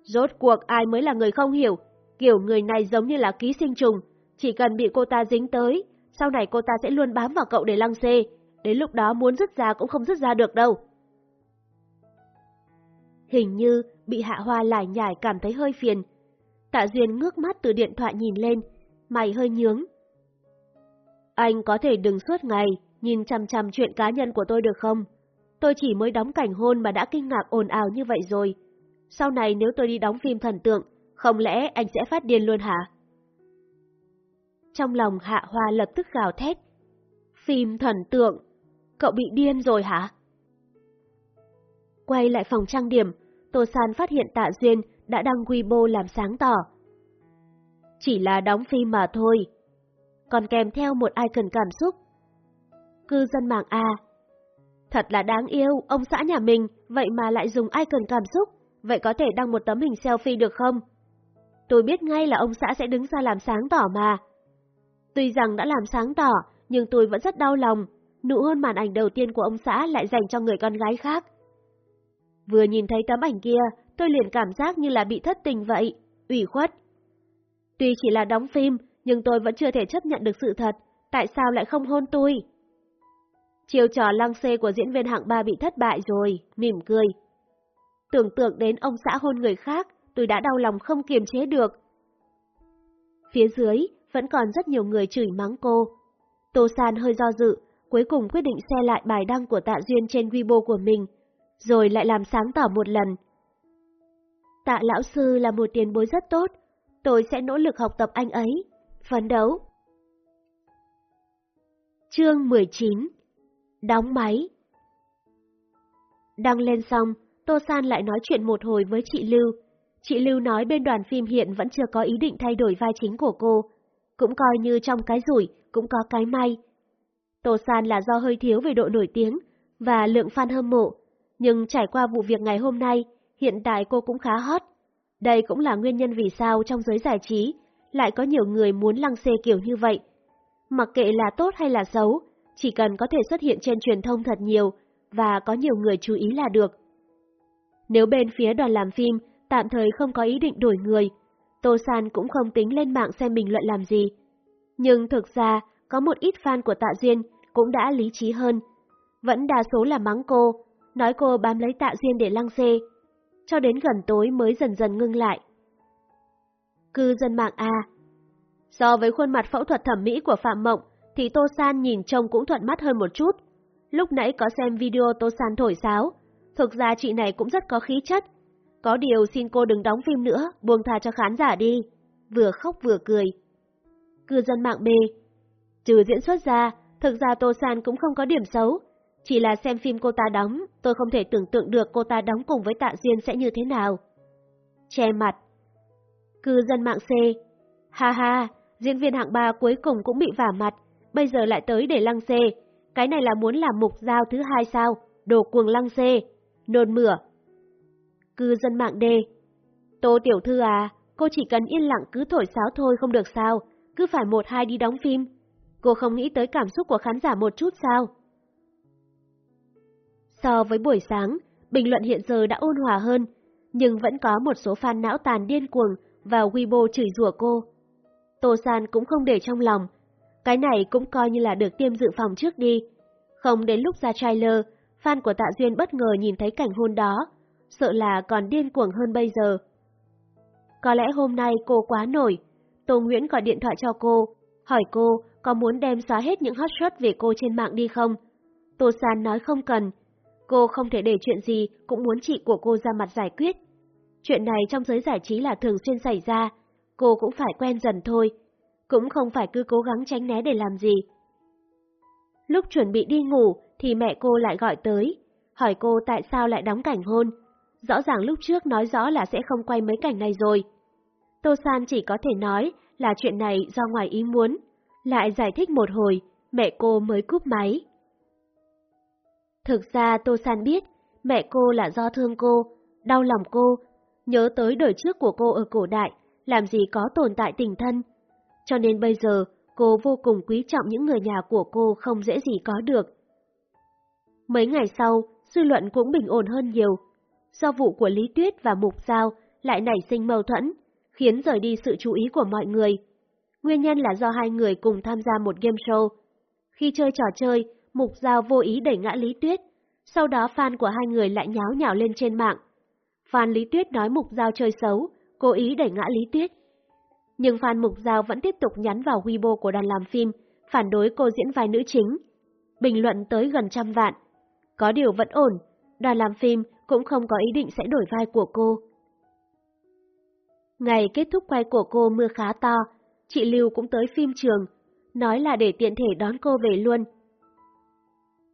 Rốt cuộc ai mới là người không hiểu, kiểu người này giống như là ký sinh trùng, chỉ cần bị cô ta dính tới, sau này cô ta sẽ luôn bám vào cậu để lăng xê, đến lúc đó muốn rứt ra cũng không rứt ra được đâu. Hình như bị hạ hoa lải nhải cảm thấy hơi phiền. Tạ Duyên ngước mắt từ điện thoại nhìn lên, mày hơi nhướng. Anh có thể đừng suốt ngày nhìn chằm chằm chuyện cá nhân của tôi được không? Tôi chỉ mới đóng cảnh hôn mà đã kinh ngạc ồn ào như vậy rồi. Sau này nếu tôi đi đóng phim thần tượng, không lẽ anh sẽ phát điên luôn hả? Trong lòng Hạ Hoa lập tức gào thét. Phim thần tượng, cậu bị điên rồi hả? Quay lại phòng trang điểm, Tô San phát hiện Tạ Duyên đã đăng Weibo làm sáng tỏ. Chỉ là đóng phim mà thôi, còn kèm theo một icon cảm xúc. Cư dân mạng A Thật là đáng yêu, ông xã nhà mình, vậy mà lại dùng icon cảm xúc, vậy có thể đăng một tấm hình selfie được không? Tôi biết ngay là ông xã sẽ đứng ra làm sáng tỏ mà. Tuy rằng đã làm sáng tỏ, nhưng tôi vẫn rất đau lòng, nụ hôn màn ảnh đầu tiên của ông xã lại dành cho người con gái khác. Vừa nhìn thấy tấm ảnh kia, tôi liền cảm giác như là bị thất tình vậy, ủy khuất. Tuy chỉ là đóng phim, nhưng tôi vẫn chưa thể chấp nhận được sự thật, tại sao lại không hôn tôi? Chiều trò lăng xê của diễn viên hạng ba bị thất bại rồi, mỉm cười. Tưởng tượng đến ông xã hôn người khác, tôi đã đau lòng không kiềm chế được. Phía dưới, vẫn còn rất nhiều người chửi mắng cô. Tô San hơi do dự, cuối cùng quyết định xe lại bài đăng của Tạ Duyên trên Weibo của mình, rồi lại làm sáng tỏ một lần. Tạ Lão Sư là một tiền bối rất tốt, tôi sẽ nỗ lực học tập anh ấy, phấn đấu. Chương 19 Đóng máy Đăng lên xong, Tô San lại nói chuyện một hồi với chị Lưu. Chị Lưu nói bên đoàn phim hiện vẫn chưa có ý định thay đổi vai chính của cô, cũng coi như trong cái rủi cũng có cái may. Tô San là do hơi thiếu về độ nổi tiếng và lượng fan hâm mộ, nhưng trải qua vụ việc ngày hôm nay, hiện tại cô cũng khá hot. Đây cũng là nguyên nhân vì sao trong giới giải trí lại có nhiều người muốn lăng xê kiểu như vậy. Mặc kệ là tốt hay là xấu, chỉ cần có thể xuất hiện trên truyền thông thật nhiều và có nhiều người chú ý là được. Nếu bên phía đoàn làm phim tạm thời không có ý định đổi người, Tô San cũng không tính lên mạng xem bình luận làm gì. Nhưng thực ra, có một ít fan của Tạ Duyên cũng đã lý trí hơn. Vẫn đa số là mắng cô, nói cô bám lấy Tạ Duyên để lăng xê. Cho đến gần tối mới dần dần ngưng lại. Cư dân mạng A So với khuôn mặt phẫu thuật thẩm mỹ của Phạm Mộng, thì Tô San nhìn trông cũng thuận mắt hơn một chút. Lúc nãy có xem video Tô San thổi sáo, thực ra chị này cũng rất có khí chất. Có điều xin cô đừng đóng phim nữa, buông tha cho khán giả đi. Vừa khóc vừa cười. Cư dân mạng B Trừ diễn xuất ra, thực ra Tô San cũng không có điểm xấu. Chỉ là xem phim cô ta đóng, tôi không thể tưởng tượng được cô ta đóng cùng với Tạ Duyên sẽ như thế nào. Che mặt Cư dân mạng C Ha ha, diễn viên hạng ba cuối cùng cũng bị vả mặt, bây giờ lại tới để lăng xê. Cái này là muốn làm mục giao thứ hai sao, đồ cuồng lăng xê, nôn mửa. Cư dân mạng D Tô tiểu thư à, cô chỉ cần yên lặng cứ thổi sáo thôi không được sao, cứ phải một hai đi đóng phim. Cô không nghĩ tới cảm xúc của khán giả một chút sao? So với buổi sáng, bình luận hiện giờ đã ôn hòa hơn, nhưng vẫn có một số fan não tàn điên cuồng vào Weibo chửi rủa cô. Tô San cũng không để trong lòng, cái này cũng coi như là được tiêm dự phòng trước đi. Không đến lúc ra trailer, fan của Tạ Duyên bất ngờ nhìn thấy cảnh hôn đó, sợ là còn điên cuồng hơn bây giờ. Có lẽ hôm nay cô quá nổi, Tô Nguyễn gọi điện thoại cho cô, hỏi cô có muốn đem xóa hết những hot shot về cô trên mạng đi không? Tô San nói không cần, cô không thể để chuyện gì cũng muốn chị của cô ra mặt giải quyết. Chuyện này trong giới giải trí là thường xuyên xảy ra, cô cũng phải quen dần thôi, cũng không phải cứ cố gắng tránh né để làm gì. Lúc chuẩn bị đi ngủ thì mẹ cô lại gọi tới, hỏi cô tại sao lại đóng cảnh hôn. Rõ ràng lúc trước nói rõ là sẽ không quay mấy cảnh này rồi. Tô San chỉ có thể nói là chuyện này do ngoài ý muốn, lại giải thích một hồi, mẹ cô mới cúp máy. Thực ra Tô San biết, mẹ cô là do thương cô, đau lòng cô, nhớ tới đời trước của cô ở cổ đại, làm gì có tồn tại tình thân. Cho nên bây giờ, cô vô cùng quý trọng những người nhà của cô không dễ gì có được. Mấy ngày sau, dư luận cũng bình ổn hơn nhiều. Do vụ của Lý Tuyết và Mục Giao lại nảy sinh mâu thuẫn, khiến rời đi sự chú ý của mọi người. Nguyên nhân là do hai người cùng tham gia một game show. Khi chơi trò chơi, Mục Giao vô ý đẩy ngã Lý Tuyết, sau đó fan của hai người lại nháo nhào lên trên mạng. Fan Lý Tuyết nói Mục Giao chơi xấu, cố ý đẩy ngã Lý Tuyết. Nhưng fan Mục Giao vẫn tiếp tục nhắn vào Weibo của đoàn làm phim, phản đối cô diễn vai nữ chính. Bình luận tới gần trăm vạn. Có điều vẫn ổn, đoàn làm phim cũng không có ý định sẽ đổi vai của cô. Ngày kết thúc quay của cô mưa khá to, chị Lưu cũng tới phim trường, nói là để tiện thể đón cô về luôn.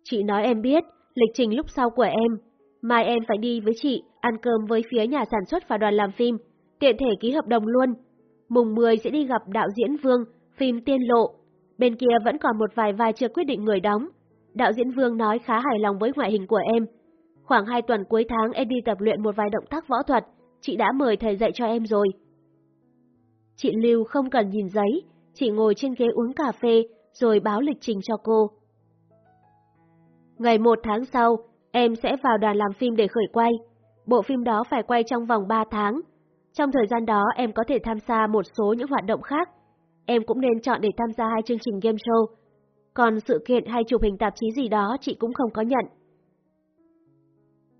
Chị nói em biết, lịch trình lúc sau của em, mai em phải đi với chị, ăn cơm với phía nhà sản xuất và đoàn làm phim, tiện thể ký hợp đồng luôn. Mùng 10 sẽ đi gặp đạo diễn Vương, phim Tiên Lộ. Bên kia vẫn còn một vài vai chưa quyết định người đóng. Đạo diễn Vương nói khá hài lòng với ngoại hình của em. Khoảng 2 tuần cuối tháng em đi tập luyện một vài động tác võ thuật, chị đã mời thầy dạy cho em rồi. Chị Lưu không cần nhìn giấy, chỉ ngồi trên ghế uống cà phê rồi báo lịch trình cho cô. Ngày 1 tháng sau, em sẽ vào đoàn làm phim để khởi quay. Bộ phim đó phải quay trong vòng 3 tháng. Trong thời gian đó em có thể tham gia một số những hoạt động khác. Em cũng nên chọn để tham gia hai chương trình game show. Còn sự kiện hay chụp hình tạp chí gì đó chị cũng không có nhận.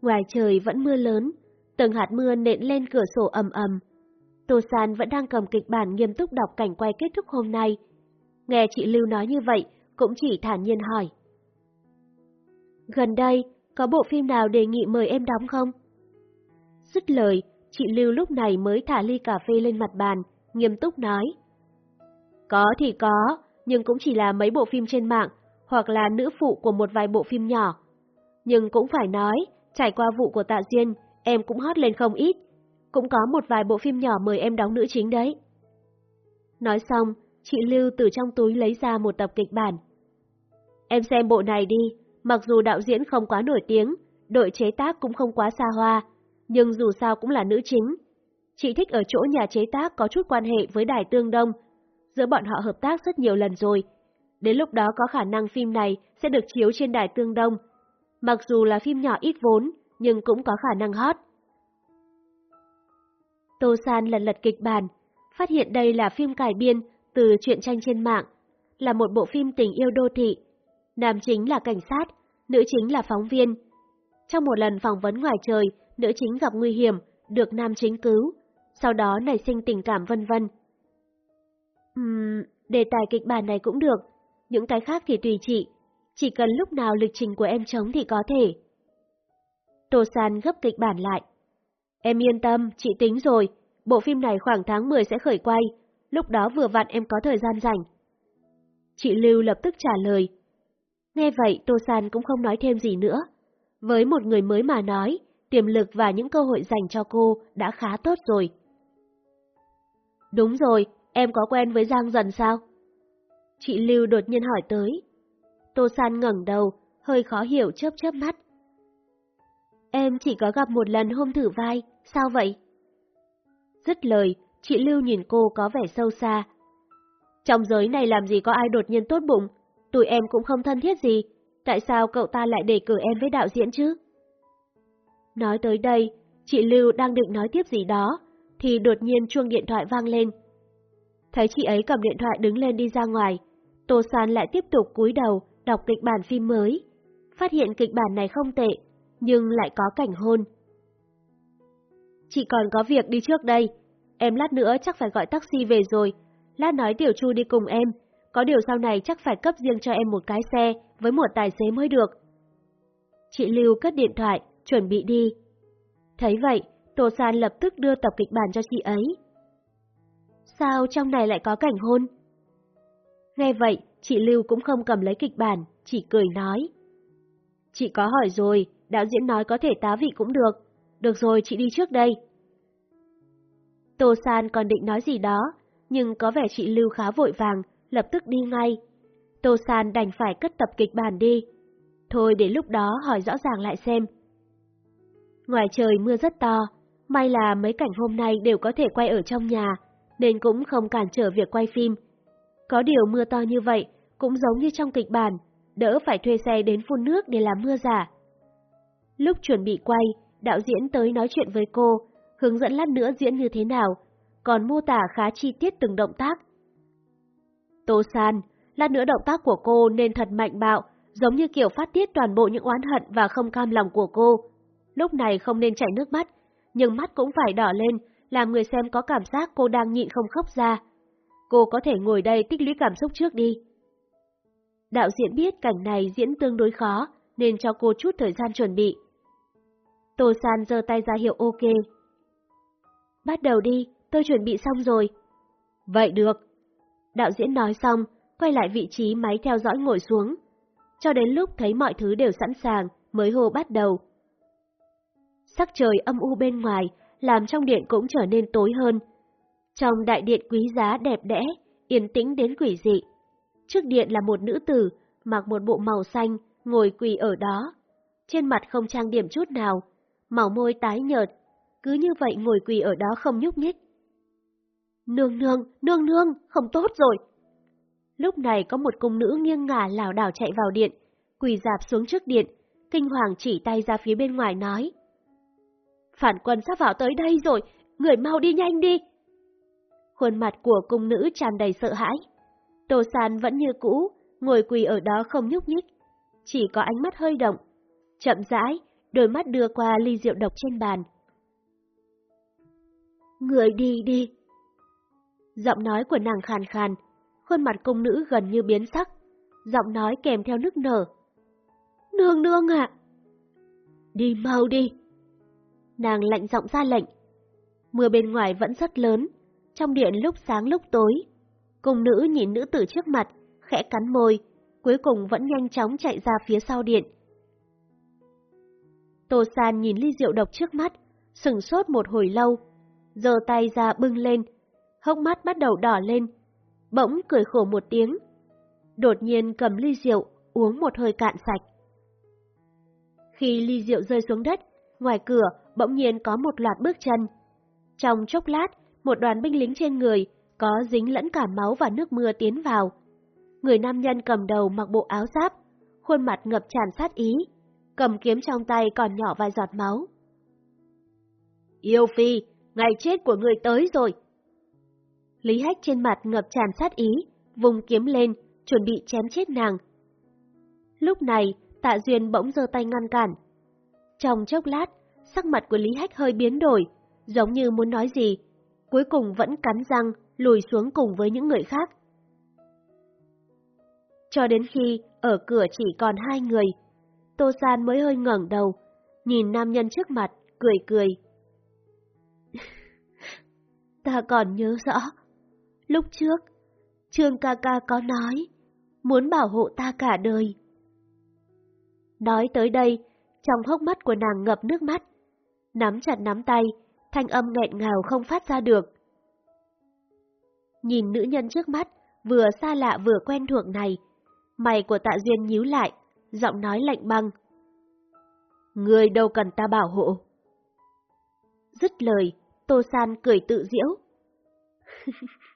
Ngoài trời vẫn mưa lớn, từng hạt mưa nện lên cửa sổ ầm ầm. Tô San vẫn đang cầm kịch bản nghiêm túc đọc cảnh quay kết thúc hôm nay. Nghe chị Lưu nói như vậy, cũng chỉ thản nhiên hỏi. Gần đây, có bộ phim nào đề nghị mời em đóng không? Dứt lời, chị Lưu lúc này mới thả ly cà phê lên mặt bàn, nghiêm túc nói. Có thì có, nhưng cũng chỉ là mấy bộ phim trên mạng, hoặc là nữ phụ của một vài bộ phim nhỏ. Nhưng cũng phải nói, trải qua vụ của Tạ Duyên, em cũng hót lên không ít, cũng có một vài bộ phim nhỏ mời em đóng nữ chính đấy. Nói xong, chị Lưu từ trong túi lấy ra một tập kịch bản. Em xem bộ này đi, mặc dù đạo diễn không quá nổi tiếng, đội chế tác cũng không quá xa hoa, nhưng dù sao cũng là nữ chính. Chị thích ở chỗ nhà chế tác có chút quan hệ với Đài Tương Đông, giữa bọn họ hợp tác rất nhiều lần rồi. Đến lúc đó có khả năng phim này sẽ được chiếu trên Đài Tương Đông. Mặc dù là phim nhỏ ít vốn, nhưng cũng có khả năng hot. Tô San lần lật kịch bản, phát hiện đây là phim cải biên từ truyện tranh trên mạng, là một bộ phim tình yêu đô thị. Nam chính là cảnh sát, nữ chính là phóng viên. Trong một lần phỏng vấn ngoài trời, nữ chính gặp nguy hiểm, được nam chính cứu, sau đó nảy sinh tình cảm vân vân. Uhm, đề tài kịch bản này cũng được, những cái khác thì tùy chị, chỉ cần lúc nào lịch trình của em chống thì có thể. Tô San gấp kịch bản lại. Em yên tâm, chị tính rồi, bộ phim này khoảng tháng 10 sẽ khởi quay, lúc đó vừa vặn em có thời gian rảnh. Chị Lưu lập tức trả lời. Nghe vậy Tô San cũng không nói thêm gì nữa. Với một người mới mà nói, tiềm lực và những cơ hội dành cho cô đã khá tốt rồi. Đúng rồi, em có quen với Giang Dần sao? Chị Lưu đột nhiên hỏi tới. Tô San ngẩng đầu, hơi khó hiểu chớp chớp mắt. Em chỉ có gặp một lần hôm thử vai, sao vậy? Dứt lời, chị Lưu nhìn cô có vẻ sâu xa. Trong giới này làm gì có ai đột nhiên tốt bụng, tụi em cũng không thân thiết gì, tại sao cậu ta lại đề cử em với đạo diễn chứ? Nói tới đây, chị Lưu đang định nói tiếp gì đó, thì đột nhiên chuông điện thoại vang lên. Thấy chị ấy cầm điện thoại đứng lên đi ra ngoài, Tô San lại tiếp tục cúi đầu đọc kịch bản phim mới. Phát hiện kịch bản này không tệ, nhưng lại có cảnh hôn. Chị còn có việc đi trước đây, em lát nữa chắc phải gọi taxi về rồi, lát nói Tiểu Chu đi cùng em, có điều sau này chắc phải cấp riêng cho em một cái xe với một tài xế mới được. Chị Lưu cất điện thoại, chuẩn bị đi. Thấy vậy, Tô San lập tức đưa tập kịch bản cho chị ấy. Sao trong này lại có cảnh hôn? Nghe vậy, chị Lưu cũng không cầm lấy kịch bản, chỉ cười nói. Chị có hỏi rồi, đạo diễn nói có thể tá vị cũng được. Được rồi, chị đi trước đây. Tô San còn định nói gì đó, nhưng có vẻ chị Lưu khá vội vàng, lập tức đi ngay. Tô San đành phải cất tập kịch bản đi. Thôi để lúc đó hỏi rõ ràng lại xem. Ngoài trời mưa rất to, may là mấy cảnh hôm nay đều có thể quay ở trong nhà, nên cũng không cản trở việc quay phim. Có điều mưa to như vậy, cũng giống như trong kịch bản, đỡ phải thuê xe đến phun nước để làm mưa giả. Lúc chuẩn bị quay, đạo diễn tới nói chuyện với cô, hướng dẫn lát nữa diễn như thế nào, còn mô tả khá chi tiết từng động tác. Tô San, lát nữa động tác của cô nên thật mạnh bạo, giống như kiểu phát tiết toàn bộ những oán hận và không cam lòng của cô. Lúc này không nên chảy nước mắt, nhưng mắt cũng phải đỏ lên, làm người xem có cảm giác cô đang nhịn không khóc ra. Cô có thể ngồi đây tích lũy cảm xúc trước đi. Đạo diễn biết cảnh này diễn tương đối khó, nên cho cô chút thời gian chuẩn bị. Tô San giơ tay ra hiệu ok. Bắt đầu đi, tôi chuẩn bị xong rồi. Vậy được. Đạo diễn nói xong, quay lại vị trí máy theo dõi ngồi xuống. Cho đến lúc thấy mọi thứ đều sẵn sàng, mới hô bắt đầu. Sắc trời âm u bên ngoài, làm trong điện cũng trở nên tối hơn. Trong đại điện quý giá đẹp đẽ, yên tĩnh đến quỷ dị. Trước điện là một nữ tử, mặc một bộ màu xanh, ngồi quỳ ở đó. Trên mặt không trang điểm chút nào, màu môi tái nhợt, cứ như vậy ngồi quỳ ở đó không nhúc nhích. Nương nương, nương nương, không tốt rồi. Lúc này có một cung nữ nghiêng ngả lảo đảo chạy vào điện, quỳ dạp xuống trước điện, kinh hoàng chỉ tay ra phía bên ngoài nói. Phản quân sắp vào tới đây rồi, người mau đi nhanh đi. Khuôn mặt của cung nữ tràn đầy sợ hãi. Tô San vẫn như cũ, ngồi quỳ ở đó không nhúc nhích, chỉ có ánh mắt hơi động. Chậm rãi, đôi mắt đưa qua ly rượu độc trên bàn. Người đi đi. Giọng nói của nàng khàn khàn, khuôn mặt cung nữ gần như biến sắc, giọng nói kèm theo nức nở. Nương nương ạ! Đi mau đi! Nàng lạnh giọng ra lệnh. Mưa bên ngoài vẫn rất lớn, trong điện lúc sáng lúc tối. Cung nữ nhìn nữ tử trước mặt, khẽ cắn môi, cuối cùng vẫn nhanh chóng chạy ra phía sau điện. Tô San nhìn ly rượu độc trước mắt, sừng sốt một hồi lâu, giơ tay ra bưng lên, hốc mắt bắt đầu đỏ lên, bỗng cười khổ một tiếng. Đột nhiên cầm ly rượu, uống một hơi cạn sạch. Khi ly rượu rơi xuống đất, ngoài cửa bỗng nhiên có một loạt bước chân. Trong chốc lát, một đoàn binh lính trên người, có dính lẫn cả máu và nước mưa tiến vào. Người nam nhân cầm đầu mặc bộ áo giáp, khuôn mặt ngập tràn sát ý, cầm kiếm trong tay còn nhỏ vài giọt máu. Yêu Phi, ngày chết của người tới rồi. Lý Hách trên mặt ngập tràn sát ý, vùng kiếm lên, chuẩn bị chém chết nàng. Lúc này, Tạ Duyên bỗng giơ tay ngăn cản. Trong chốc lát, sắc mặt của Lý Hách hơi biến đổi, giống như muốn nói gì, cuối cùng vẫn cắn răng, lùi xuống cùng với những người khác. Cho đến khi ở cửa chỉ còn hai người, Tô San mới hơi ngẩng đầu, nhìn nam nhân trước mặt, cười cười. Ta còn nhớ rõ, lúc trước, Trương ca ca có nói, muốn bảo hộ ta cả đời. Nói tới đây, trong hốc mắt của nàng ngập nước mắt, nắm chặt nắm tay, thanh âm nghẹn ngào không phát ra được. Nhìn nữ nhân trước mắt, vừa xa lạ vừa quen thuộc này, mày của tạ duyên nhíu lại, giọng nói lạnh băng. Người đâu cần ta bảo hộ. Dứt lời, Tô San cười tự diễu.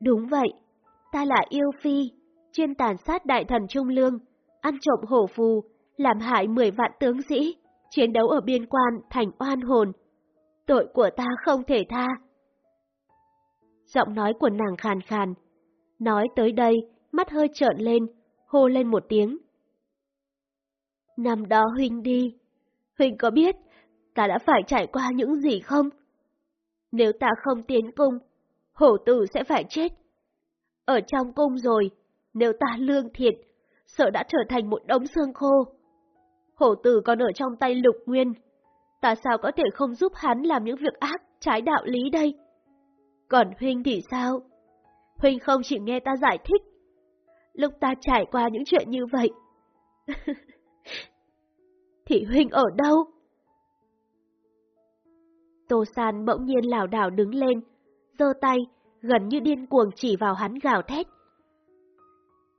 Đúng vậy, ta là yêu phi, chuyên tàn sát đại thần Trung Lương, ăn trộm hổ phù, làm hại 10 vạn tướng sĩ, chiến đấu ở biên quan thành oan hồn. Tội của ta không thể tha. Giọng nói của nàng khàn khàn. Nói tới đây, mắt hơi trợn lên, hô lên một tiếng. Năm đó Huynh đi, Huynh có biết ta đã phải trải qua những gì không? Nếu ta không tiến cung, hổ tử sẽ phải chết. Ở trong cung rồi, nếu ta lương thiệt, sợ đã trở thành một đống xương khô. Hổ tử còn ở trong tay lục nguyên, ta sao có thể không giúp hắn làm những việc ác, trái đạo lý đây? Còn Huynh thì sao? Huynh không chỉ nghe ta giải thích, lúc ta trải qua những chuyện như vậy. thì Huynh ở đâu? Tô San bỗng nhiên lảo đảo đứng lên, giơ tay, gần như điên cuồng chỉ vào hắn gào thét.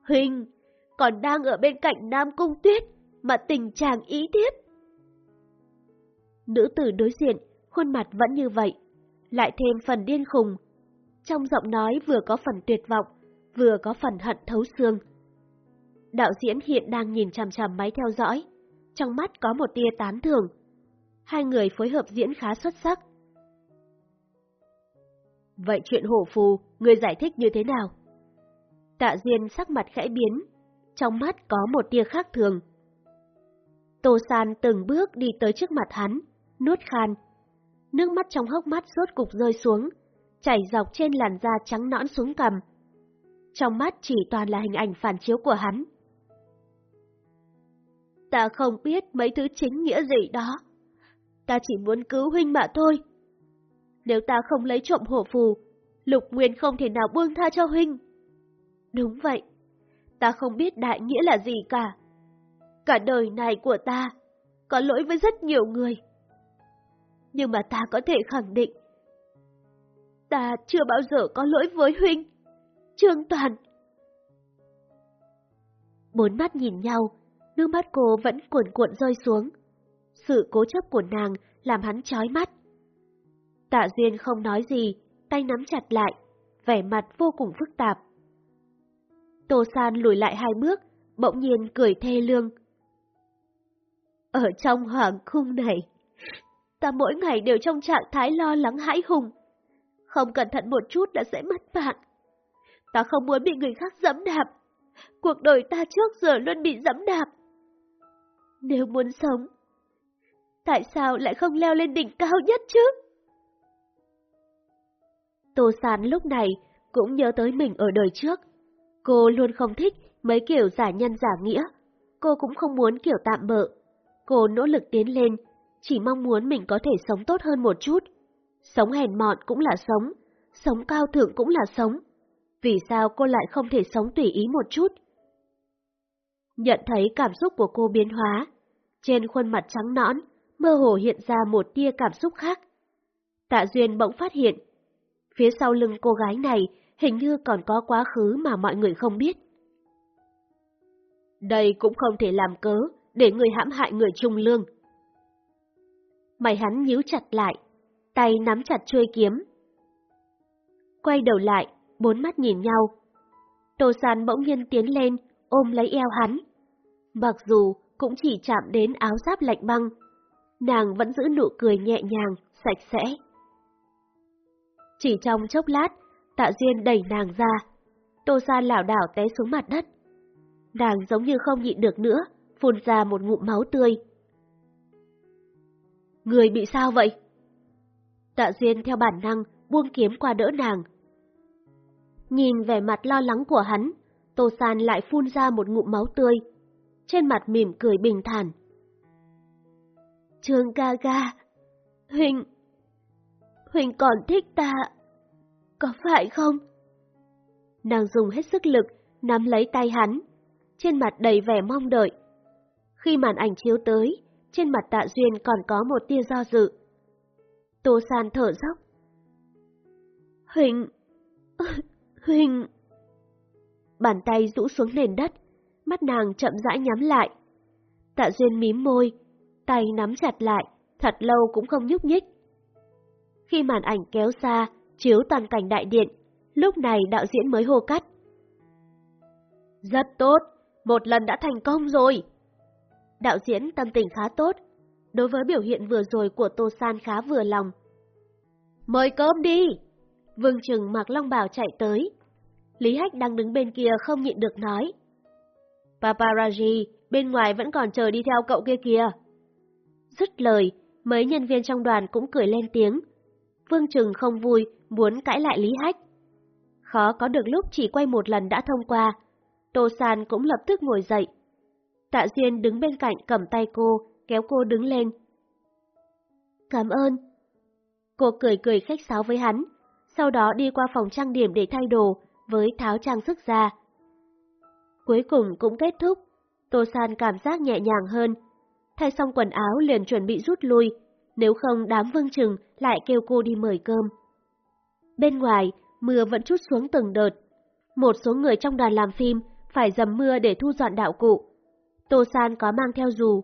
Huynh, còn đang ở bên cạnh Nam Cung Tuyết, mà tình chàng ý tiếp. Nữ tử đối diện, khuôn mặt vẫn như vậy, lại thêm phần điên khùng. Trong giọng nói vừa có phần tuyệt vọng, vừa có phần hận thấu xương. Đạo diễn hiện đang nhìn chằm chằm máy theo dõi, trong mắt có một tia tán thưởng. Hai người phối hợp diễn khá xuất sắc. Vậy chuyện hổ phù, người giải thích như thế nào? Tạ Diên sắc mặt khẽ biến, trong mắt có một tia khác thường. Tô San từng bước đi tới trước mặt hắn, nuốt khan. Nước mắt trong hốc mắt rốt cục rơi xuống, chảy dọc trên làn da trắng nõn xuống cằm. Trong mắt chỉ toàn là hình ảnh phản chiếu của hắn. Ta không biết mấy thứ chính nghĩa gì đó. Ta chỉ muốn cứu huynh mà thôi. Nếu ta không lấy trộm hổ phù, Lục Nguyên không thể nào buông tha cho huynh. Đúng vậy, ta không biết đại nghĩa là gì cả. Cả đời này của ta có lỗi với rất nhiều người. Nhưng mà ta có thể khẳng định, ta chưa bao giờ có lỗi với huynh. Trương Toàn Bốn mắt nhìn nhau, nước mắt cô vẫn cuộn cuộn rơi xuống. Sự cố chấp của nàng làm hắn chói mắt. Tạ Duyên không nói gì, tay nắm chặt lại, vẻ mặt vô cùng phức tạp. Tô San lùi lại hai bước, bỗng nhiên cười thê lương. Ở trong hoàng cung này, ta mỗi ngày đều trong trạng thái lo lắng hãi hùng. Không cẩn thận một chút đã sẽ mất mạng. Ta không muốn bị người khác dẫm đạp. Cuộc đời ta trước giờ luôn bị dẫm đạp. Nếu muốn sống, tại sao lại không leo lên đỉnh cao nhất chứ? Tô Sán lúc này cũng nhớ tới mình ở đời trước. Cô luôn không thích mấy kiểu giả nhân giả nghĩa. Cô cũng không muốn kiểu tạm bợ. Cô nỗ lực tiến lên, chỉ mong muốn mình có thể sống tốt hơn một chút. Sống hèn mọn cũng là sống, sống cao thượng cũng là sống. Vì sao cô lại không thể sống tùy ý một chút? Nhận thấy cảm xúc của cô biến hóa, trên khuôn mặt trắng nõn, mơ hồ hiện ra một tia cảm xúc khác. Tạ Duyên bỗng phát hiện Phía sau lưng cô gái này hình như còn có quá khứ mà mọi người không biết. Đây cũng không thể làm cớ để người hãm hại người trung lương. Mày hắn nhíu chặt lại, tay nắm chặt chuôi kiếm. Quay đầu lại, bốn mắt nhìn nhau. Tô San bỗng nhiên tiến lên, ôm lấy eo hắn. Mặc dù cũng chỉ chạm đến áo giáp lạnh băng, nàng vẫn giữ nụ cười nhẹ nhàng, sạch sẽ. Chỉ trong chốc lát, Tạ Duyên đẩy nàng ra. Tô San lảo đảo té xuống mặt đất. Nàng giống như không nhịn được nữa, phun ra một ngụm máu tươi. Người bị sao vậy? Tạ Duyên theo bản năng buông kiếm qua đỡ nàng. Nhìn vẻ mặt lo lắng của hắn, Tô San lại phun ra một ngụm máu tươi. Trên mặt mỉm cười bình thản. Trương ca ca, huynh. Huỳnh còn thích ta, có phải không? Nàng dùng hết sức lực, nắm lấy tay hắn, trên mặt đầy vẻ mong đợi. Khi màn ảnh chiếu tới, trên mặt tạ duyên còn có một tia do dự. Tô San thở dốc. Huỳnh, Huỳnh... Bàn tay rũ xuống nền đất, mắt nàng chậm rãi nhắm lại. Tạ Duyên mím môi, tay nắm chặt lại, thật lâu cũng không nhúc nhích. Khi màn ảnh kéo xa, chiếu toàn cảnh đại điện, lúc này đạo diễn mới hô cắt. Rất tốt, một lần đã thành công rồi. Đạo diễn tâm tình khá tốt, đối với biểu hiện vừa rồi của Tô San khá vừa lòng. Mời cơm đi! Vương Trừng mặc long bào chạy tới. Lý Hách đang đứng bên kia không nhịn được nói. Paparazzi, bên ngoài vẫn còn chờ đi theo cậu kia kìa. Dứt lời, mấy nhân viên trong đoàn cũng cười lên tiếng. Vương Trừng không vui, muốn cãi lại Lý Hách. Khó có được lúc chỉ quay một lần đã thông qua. Tô San cũng lập tức ngồi dậy. Tạ Duyên đứng bên cạnh cầm tay cô, kéo cô đứng lên. Cảm ơn. Cô cười cười khách sáo với hắn, sau đó đi qua phòng trang điểm để thay đồ, với tháo trang sức ra. Cuối cùng cũng kết thúc, Tô San cảm giác nhẹ nhàng hơn. Thay xong quần áo liền chuẩn bị rút lui, nếu không đám vương trừng lại kêu cô đi mời cơm. Bên ngoài, mưa vẫn chút xuống từng đợt. Một số người trong đoàn làm phim phải dầm mưa để thu dọn đạo cụ. Tô San có mang theo dù.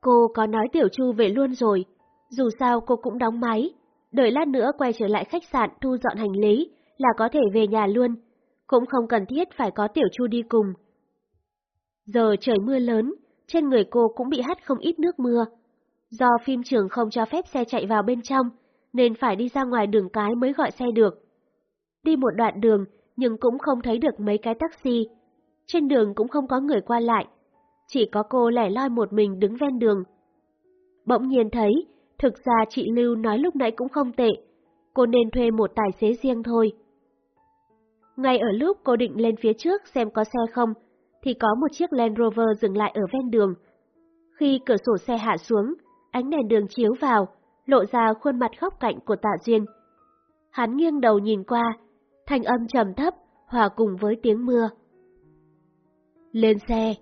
Cô có nói Tiểu Chu về luôn rồi, dù sao cô cũng đóng máy, đợi lát nữa quay trở lại khách sạn thu dọn hành lý là có thể về nhà luôn, cũng không cần thiết phải có Tiểu Chu đi cùng. Giờ trời mưa lớn, trên người cô cũng bị hắt không ít nước mưa. Do phim trường không cho phép xe chạy vào bên trong, nên phải đi ra ngoài đường cái mới gọi xe được. Đi một đoạn đường, nhưng cũng không thấy được mấy cái taxi. Trên đường cũng không có người qua lại, chỉ có cô lẻ loi một mình đứng ven đường. Bỗng nhiên thấy Thực ra chị Lưu nói lúc nãy cũng không tệ, cô nên thuê một tài xế riêng thôi. Ngay ở lúc cô định lên phía trước xem có xe không, thì có một chiếc Land Rover dừng lại ở ven đường. Khi cửa sổ xe hạ xuống, ánh đèn đường chiếu vào, lộ ra khuôn mặt khóc cạnh của Tạ Duyên. Hắn nghiêng đầu nhìn qua, thanh âm trầm thấp, hòa cùng với tiếng mưa. Lên xe!